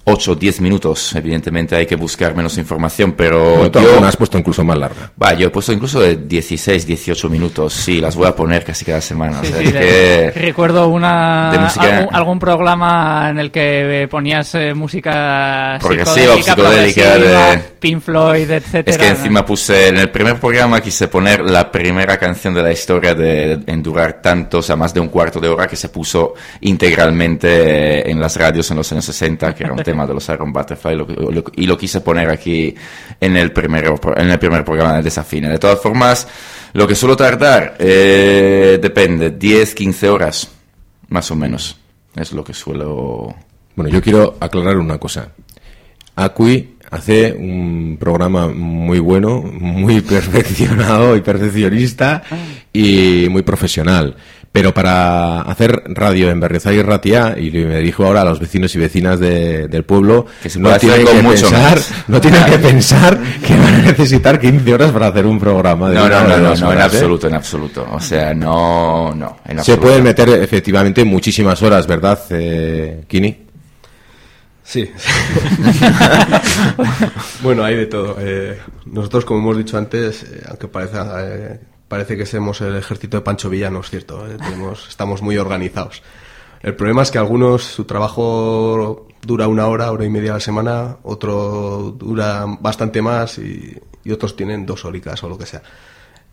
8, 10 minutos. Evidentemente hay que buscar menos información, pero Bueno, tú yo, alguna has puesto incluso más larga. va, yo he puesto incluso de 16, 18 minutos. Sí, las voy a poner casi cada semana. o Sí, sea, sí, es de- que- Recuerdo una algún, algún programa en el que ponías eh, música Progresiva o psicodélica progresiva, de- Pink Floyd, etcétera. Es que encima puse, en el primer programa quise poner la primera canción de la historia de, en durar tanto, o sea, más de un cuarto de hora que se puso integralmente eh, en las radios en los años 60, que era un [laughs] de los Iron Butterfly, lo- y lo quise poner aquí en el primer, en el primer programa de Desafine. De todas formas, lo que suelo tardar, eh, depende, 10, 15 horas, más o menos, es lo que suelo... Bueno, yo quiero aclarar una cosa. Acui hace un programa muy bueno, muy [laughs] perfeccionado y perfeccionista y muy profesional. Pero para hacer radio en Berriozar y Ratia, y me dirijo ahora a los vecinos y vecinas de- del pueblo, Que se no tienen, que mucho pensar, [laughs] no tienen que pensar que van a necesitar 15 horas para hacer un programa de No, no, no, no, no, en ¿eh? absoluto, en absoluto. O sea, no, no, en Se pueden meter efectivamente muchísimas horas, ¿verdad, eh, Kini? Sí. [laughs] bueno, hay de todo. Eh, nosotros, como hemos dicho antes, eh, aunque parezca, eh, parece que somos el ejército de Pancho Villa, no es cierto. eh, tenemos- estamos muy organizados. El problema es que algunos, su trabajo dura una hora, hora y media a la semana, otro dura bastante más y, y otros tienen dos horitas o lo que sea.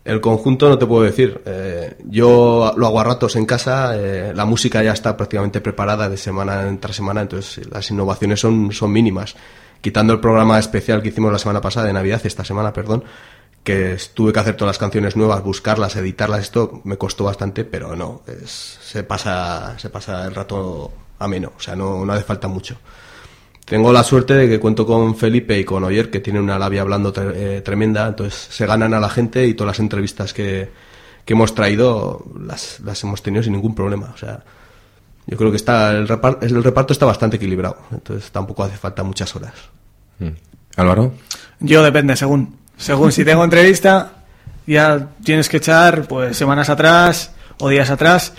El conjunto no te puedo decir. eh, yo lo hago a ratos en casa, eh, la música ya está prácticamente preparada de semana tras semana, entonces las innovaciones son, son mínimas. Quitando el programa especial que hicimos la semana pasada, de Navidad, esta semana, perdón, que tuve que hacer todas las canciones nuevas, buscarlas, editarlas, esto me costó bastante, pero no, es- se, pasa, se pasa el rato ameno, o sea, no, no hace falta mucho. Tengo la suerte de que cuento con Felipe y con Oyer, que tienen una labia hablando tre- eh, tremenda, entonces se ganan a la gente y todas las entrevistas que, que hemos traído las, las hemos tenido sin ningún problema. O sea, yo creo que está el, repar- el reparto está bastante equilibrado, entonces tampoco hace falta muchas horas. Álvaro. Yo depende, según. Según si tengo entrevista, ya tienes que echar pues semanas atrás o días atrás.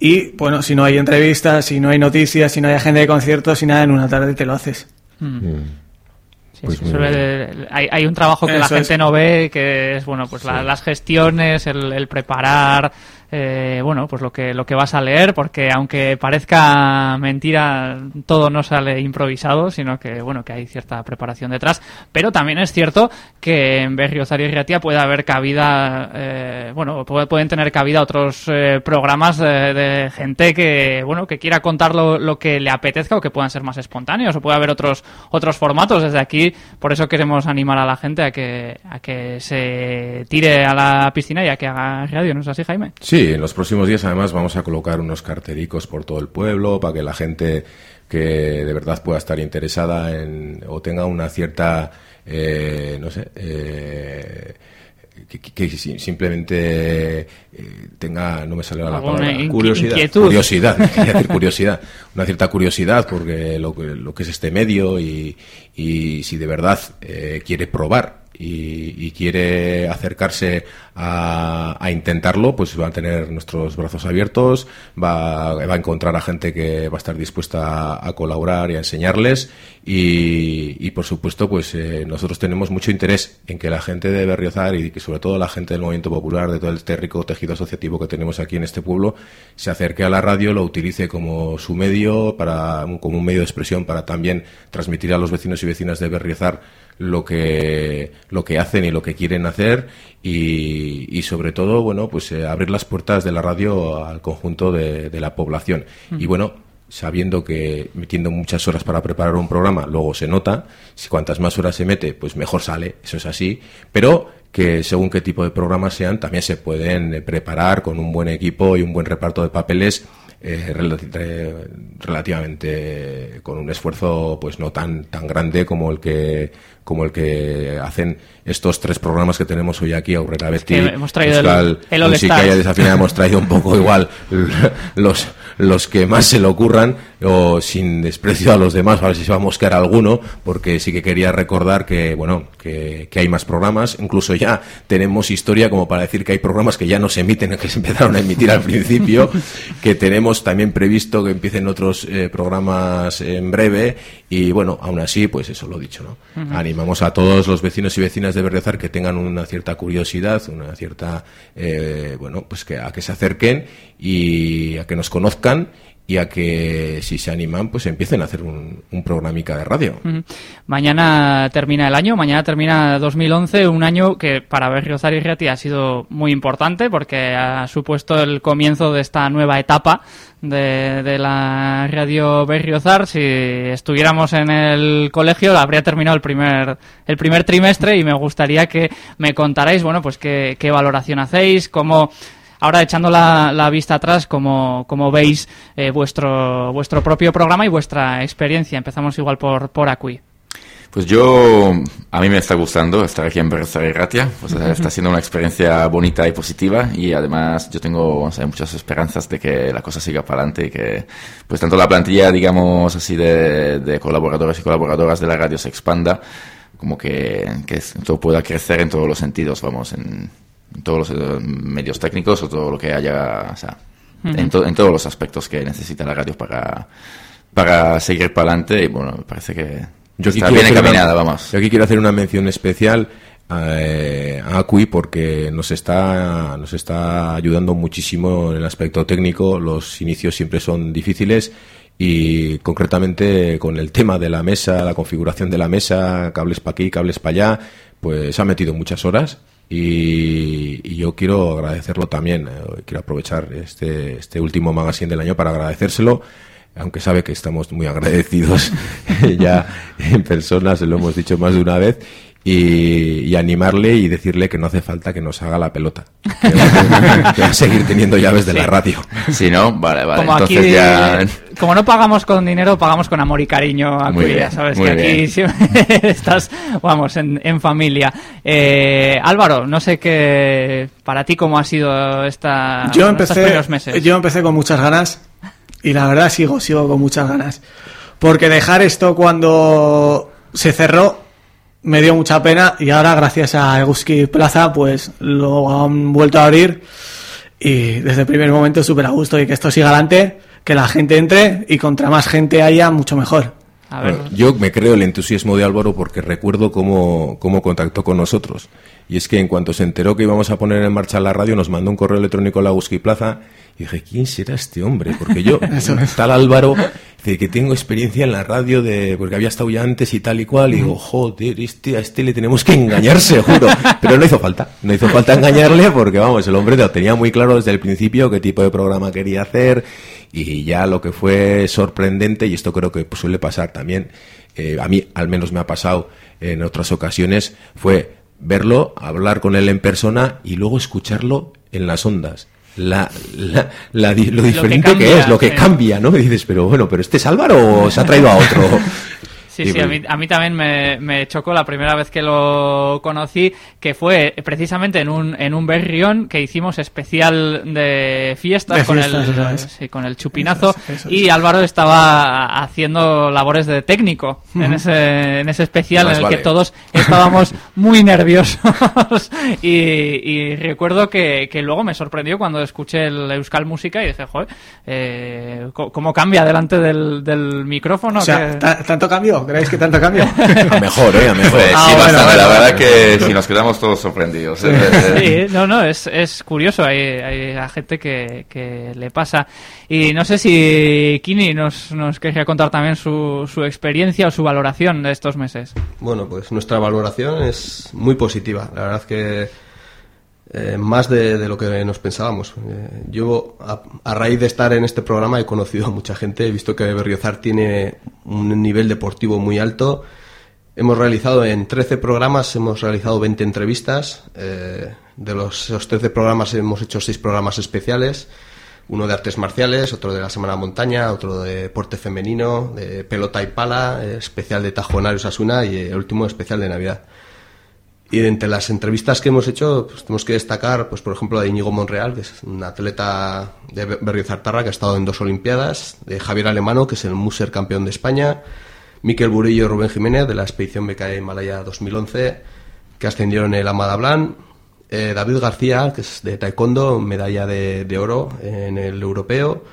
Y bueno, si no hay entrevistas, si no hay noticias, si no hay agenda de conciertos, si nada, en una tarde te lo haces. Mm. Sí, Pues sí, hay, hay un trabajo que la gente es. no ve, que es bueno, pues la- las gestiones, el, el preparar, eh, bueno, pues lo que, lo que vas a leer, porque aunque parezca mentira, todo no sale improvisado, sino que, bueno, que hay cierta preparación detrás. Pero también es cierto que en Berriozar y Riatia puede haber cabida, eh, bueno, pueden tener cabida otros eh, programas de, gente que, bueno, que quiera contar lo, lo, que le apetezca o que puedan ser más espontáneos o puede haber otros, otros formatos. Desde aquí, por eso queremos animar a la gente a que, a que se tire a la piscina y a que haga radio, ¿no es así, Jaime? Sí, Sí, en los próximos días además vamos a colocar unos cartericos por todo el pueblo para que la gente que de verdad pueda estar interesada en o tenga una cierta, eh, no sé, eh, que, simplemente eh, tenga, no me sale la palabra, curiosidad, curiosidad, decir curiosidad, una cierta curiosidad porque lo, lo que es este medio y, y si de verdad quiere probar y, quiere acercarse a, intentarlo, pues va a tener nuestros brazos abiertos, va, va, a encontrar a gente que va a estar dispuesta a, colaborar y a enseñarles y, por supuesto, pues eh, nosotros tenemos mucho interés en que la gente de Berriozar y que sobre todo la gente del movimiento popular, de todo este rico tejido asociativo que tenemos aquí en este pueblo, se acerque a la radio, lo utilice como su medio, para, como un medio de expresión para también transmitir a los vecinos y vecinas de Berriozar lo que, lo que hacen y lo que quieren hacer y, y sobre todo, bueno, pues eh, abrir las puertas de la radio al conjunto de, de la población. Y bueno, sabiendo que metiendo muchas horas para preparar un programa, luego se nota, si cuantas más horas se mete, pues mejor sale, eso es así, pero que según qué tipo de programas sean, también se pueden eh, preparar con un buen equipo y un buen reparto de papeles eh, relativamente con un esfuerzo pues no tan tan grande como el que como el que hacen estos tres programas que tenemos hoy aquí, Aurrera Betty, hemos traído el, el hemos traído un poco [laughs] igual los, los que más se le ocurran, o sin desprecio a los demás, a ver si se va a mosquear alguno, porque sí que quería recordar que, bueno, que, hay más programas, incluso ya tenemos historia como para decir que hay programas que ya no se emiten, [laughs] que se empezaron a emitir al principio, que tenemos también previsto que empiecen otros eh, programas en breve, y bueno, aún así, pues eso lo he dicho, ¿no? Animamos a todos los vecinos y vecinas de Berriozar que tengan una cierta curiosidad, una cierta, eh, bueno, pues que a que se acerquen y a que nos conozcan y a que si se animan pues empiecen a hacer un, un programica de radio. Mañana termina el año, mañana termina 2011, un año que para Berriozar y Riati ha sido muy importante porque ha supuesto el comienzo de esta nueva etapa de, de la radio Berriozar. Si estuviéramos en el colegio habría terminado el primer, el primer trimestre y me gustaría que me contarais, bueno, pues qué, qué valoración hacéis, cómo Ahora, echando la, vista atrás, como, como veis eh, vuestro, vuestro propio programa y vuestra experiencia? Empezamos igual por, por Acui. Pues yo, a mí me está gustando estar aquí en Berza y Ratia, pues está siendo una experiencia bonita y positiva y además yo tengo muchas esperanzas de que la cosa siga para adelante y que pues tanto la plantilla, digamos así, de, de colaboradores y colaboradoras de la radio se expanda, como que, que todo pueda crecer en todos los sentidos, vamos, en, todos los eh, medios técnicos o todo lo que haya, o sea, en, todos los aspectos que necesita la radio para, para seguir para adelante. Y bueno, me parece que yo está bien encaminada, vamos. Yo aquí quiero hacer una mención especial eh, a Acui porque nos está, nos está ayudando muchísimo en el aspecto técnico. Los inicios siempre son difíciles y concretamente con el tema de la mesa, la configuración de la mesa, cables para aquí, cables para allá, pues ha metido muchas horas y, yo quiero agradecerlo también. Eh, quiero aprovechar este, este último magazine del año para agradecérselo, aunque sabe que estamos muy agradecidos [laughs] ya en persona, se lo hemos dicho más de una vez y, animarle y decirle que no hace falta que nos haga la pelota. [laughs] Que va, a seguir teniendo llaves de la radio. Si no, vale, vale. Como aquí, como no pagamos con dinero, pagamos con amor y cariño. A sabes que aquí [laughs] estás, vamos, en, familia. Eh, Álvaro, no sé qué, para ti cómo ha sido esta, yo empecé, meses. Yo empecé con muchas ganas y la verdad sigo, sigo con muchas ganas. Porque dejar esto cuando se cerró me dio mucha pena y ahora gracias a Eguski Plaza pues lo han vuelto a abrir y desde el primer momento súper a gusto y que esto siga adelante, que la gente entre y contra más gente haya mucho mejor. A ver. Bueno, yo me creo el entusiasmo de Álvaro porque recuerdo cómo, cómo contactó con nosotros. Y es que en cuanto se enteró que íbamos a poner en marcha la radio, nos mandó un correo electrónico a la Guski Plaza y dije, ¿quién será este hombre? Porque yo, [laughs] tal Álvaro, dice que tengo experiencia en la radio de, porque había estado ya antes y tal y cual, y digo, joder, este, a este le tenemos que engañar, seguro. Pero no hizo falta, no hizo falta engañarle porque, vamos, el hombre lo tenía muy claro desde el principio qué tipo de programa quería hacer y ya lo que fue sorprendente, y esto creo que pues, suele pasar también, eh, a mí al menos me ha pasado en otras ocasiones, fue verlo, hablar con él en persona y luego escucharlo en las ondas. La, la- la di- lo diferente que, cambia, es, lo que cambia, ¿no? Y dices, pero bueno, pero este es Álvaro o se ha traído a otro. [laughs] Sí, Y sí, a pues- mí, a mí también me, me chocó la primera vez que lo conocí, que fue precisamente en un, en un berrión que hicimos especial de fiestas, De con, fiestas, el, es. sí, con el chupinazo Eso es, eso es. y Álvaro estaba haciendo labores de técnico en, ese, en ese especial Más en el que todos estábamos muy nerviosos [laughs] y, y recuerdo que, que luego me sorprendió cuando escuché el Euskal Música y dije, joder, eh, ¿cómo cambia delante del, del micrófono? O sea, que- ¿tanto cambio? ¿Creéis que tanto cambio? A mejor, ¿eh? A mejor. Pues Ah, sí, bueno, bastante. bueno, la verdad bueno. que sí, nos quedamos todos sorprendidos. Eh, Sí, no, no, es, es curioso, hay, hay a gente que, que le pasa. Y no sé si Kini nos, nos quería contar también su, su experiencia o su valoración de estos meses. Bueno, pues nuestra valoración es muy positiva. La verdad que eh, más de, de lo que nos pensábamos. Eh, yo, a, raíz de estar en este programa, he conocido a mucha gente. He visto que Berriozar tiene un nivel deportivo muy alto. Hemos realizado en 13 programas, hemos realizado 20 entrevistas. Eh, de los, esos 13 programas hemos hecho 6 programas especiales. Uno de artes marciales, otro de la Semana Montaña, otro de deporte femenino, de pelota y pala, eh, especial de Tajonario Asuna y el último especial de Navidad. Y de entre las entrevistas que hemos hecho, pues tenemos que destacar, pues por ejemplo, de Íñigo Monreal, que es un atleta de Berriozartarra que ha estado en dos Olimpiadas, de Javier Alemano, que es el Muser campeón de España, Miquel Burillo y Rubén Jiménez, de la expedición BKE Himalaya 2011, que ascendieron el Amada Blanc, eh, David García, que es de Taekwondo, medalla de, de oro en el europeo,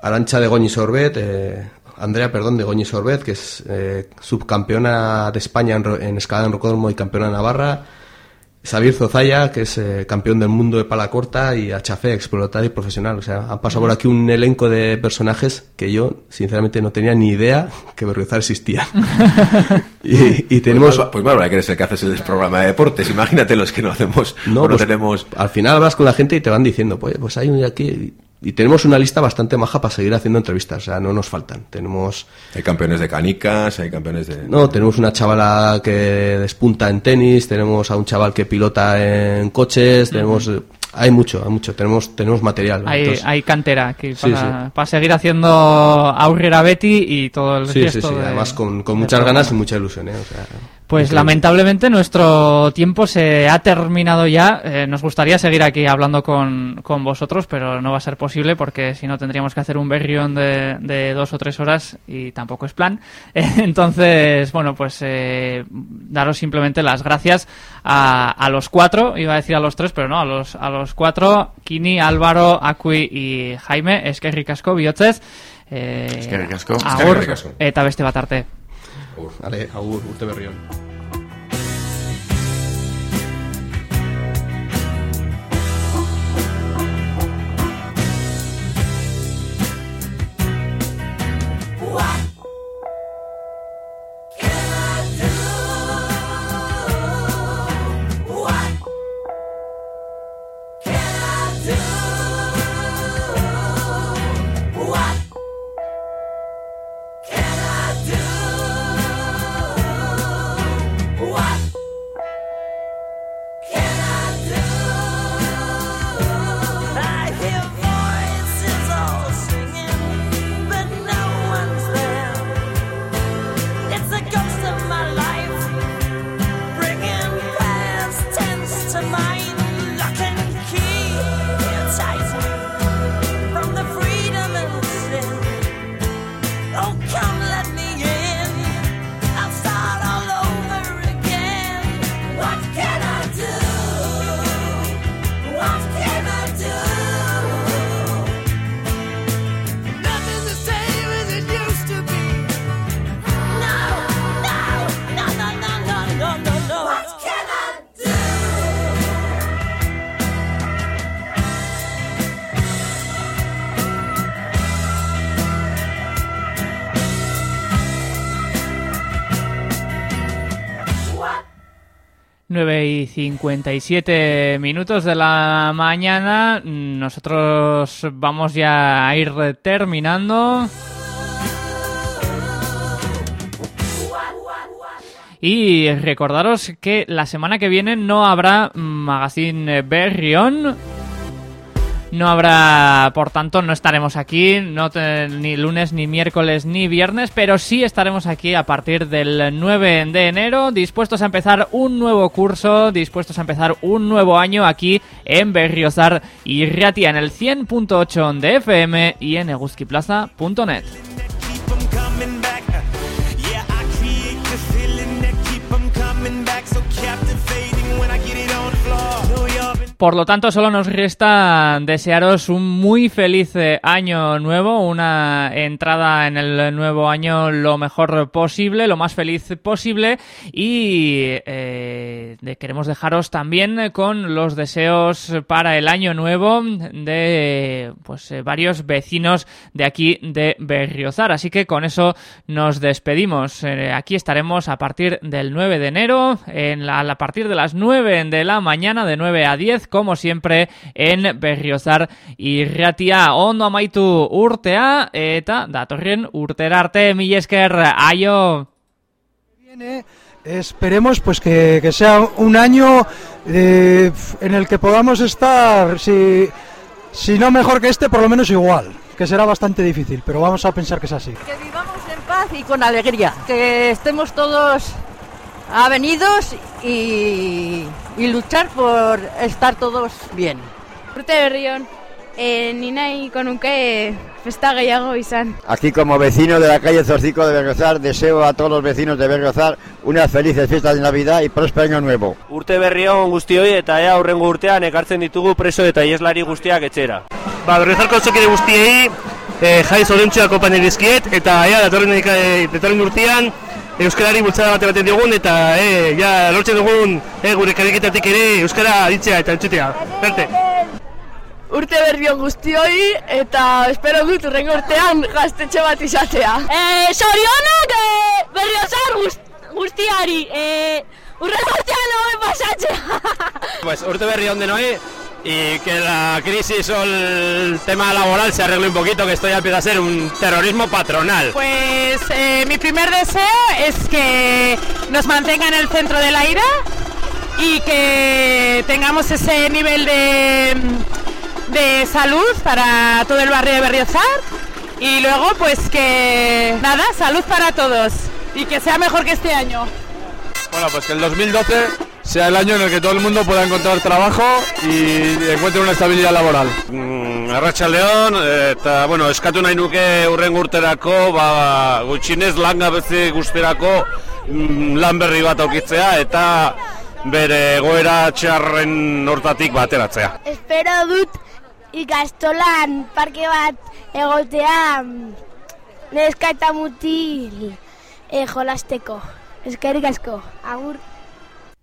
Arancha de Goñi Sorbet, eh, Andrea, perdón, de Goñi Sorbet, que es eh, subcampeona de España en, en escalada en rocódromo y campeona de Navarra. Xavier Zozaya, que es eh, campeón del mundo de pala corta, y Achafé, explotado y profesional. O sea, han pasado por aquí un elenco de personajes que yo, sinceramente, no tenía ni idea que Berriozar existía. [laughs] y, y tenemos... Pues, pues que eres el que haces el programa de deportes. Imagínate los que no hacemos. No, o no pues, tenemos. Al final hablas con la gente y te van diciendo, pues, pues hay un aquí. Y tenemos una lista bastante maja para seguir haciendo entrevistas. O sea, no nos faltan. Tenemos. Hay campeones de canicas, hay campeones de. No, tenemos una chavala que despunta en tenis, tenemos a un chaval que pilota en coches, tenemos. Hay mucho, hay mucho. Tenemos, tenemos material. Hay, Entonces, hay cantera aquí Sí, para, para seguir haciendo Aurrera Betty y todo el sí, sí, resto sí. de- Además, con, con muchas ganas y mucha ilusión. ¿eh? O sea, Pues increíble. lamentablemente nuestro tiempo se ha terminado ya. Eh, nos gustaría seguir aquí hablando con, con vosotros, pero no va a ser posible porque si no tendríamos que hacer un berrión de, de dos o tres horas y tampoco es plan. [laughs] Entonces, bueno, pues eh, daros simplemente las gracias a, a los cuatro, iba a decir a los tres, pero no, a los, a los cuatro, Kini, Álvaro, Acui y Jaime, es que ricasco, bihotzez. Eh, Eskerrik asko. agur, Eskerrik asko. eta beste bat Agur. Agur, urte berri hon. 9 y 57 minutos de la mañana. Nosotros vamos ya a ir terminando. Y recordaros que la semana que viene no habrá Magazine Berrión. No habrá, por tanto, no estaremos aquí ni lunes, ni miércoles, ni viernes, pero sí estaremos aquí a partir del 9 de enero, dispuestos a empezar un nuevo curso, dispuestos a empezar un nuevo año aquí en Berriozar y Riatia en el 100.8 de FM y en eguskiplaza.net. Por lo tanto, solo nos resta desearos un muy feliz eh, año nuevo, una entrada en el nuevo año lo mejor posible, lo más feliz posible y eh, queremos dejaros también con los deseos para el año nuevo de pues eh, varios vecinos de aquí de Berriozar. Así que con eso nos despedimos. aquí estaremos a partir del 9 de enero, en a partir de las 9 de la mañana, de 9 a 10 como siempre, en Berriozar irratia. Ondo amaitu urtea, eta datorren urtera arte, mi esker, aio! Esperemos pues que, que sea un año eh, en el que podamos estar, si, si no mejor que este, por lo menos igual, que será bastante difícil, pero vamos a pensar que es así. Que vivamos en paz y con alegría, que estemos todos avenidos y, y luchar por estar todos bien. Urte berrión, eh, ni nahi konuke festa gehiago izan. Aquí como vecino de la calle Zorcico de Berriozar, deseo a todos los vecinos de Berriozar unas felices fiestas de Navidad y próspero año nuevo. Urte berrión guztioi eta ea aurrengo urtean ekartzen ditugu preso eta ieslari guztiak etxera. Ba, Berriozarko zokide guztiei, eh, jai zorentxua kopanerizkiet eta ea datorren, eh, datorren urtean Euskarari bultzada bat ematen digun eta e, ja, lortzen dugun e, gure kariketatik ere Euskara ditzea eta entzutea. Berte. Urte berrion guztioi eta espero dut urrengo urtean gaztetxe bat izatea. E, sorionak e, berriozar guztiari. E, urrengo urtean hori pasatzea. pues, urte berri on denoi, y que la crisis o el tema laboral se arregle un poquito, que esto ya empieza a ser un terrorismo patronal. Pues eh, mi primer deseo es que nos mantenga en el centro de la ira y que tengamos ese nivel de, de salud para todo el barrio de Berriozar y luego pues que nada, salud para todos y que sea mejor que este año. Bueno, pues que el 2012 sea el año en el que todo el mundo pueda encontrar trabajo y encuentre una estabilidad laboral. Mm, Arracha León, eta, bueno, eskatu nahi nuke urren urterako, ba, gutxinez langabezi guzterako mm, lan berri bat aukitzea eta bere goera txarren hortatik bateratzea. Espero dut ikastolan parke bat egotea mm, neska eta mutil e, jolasteko. Eskerrik asko, agur.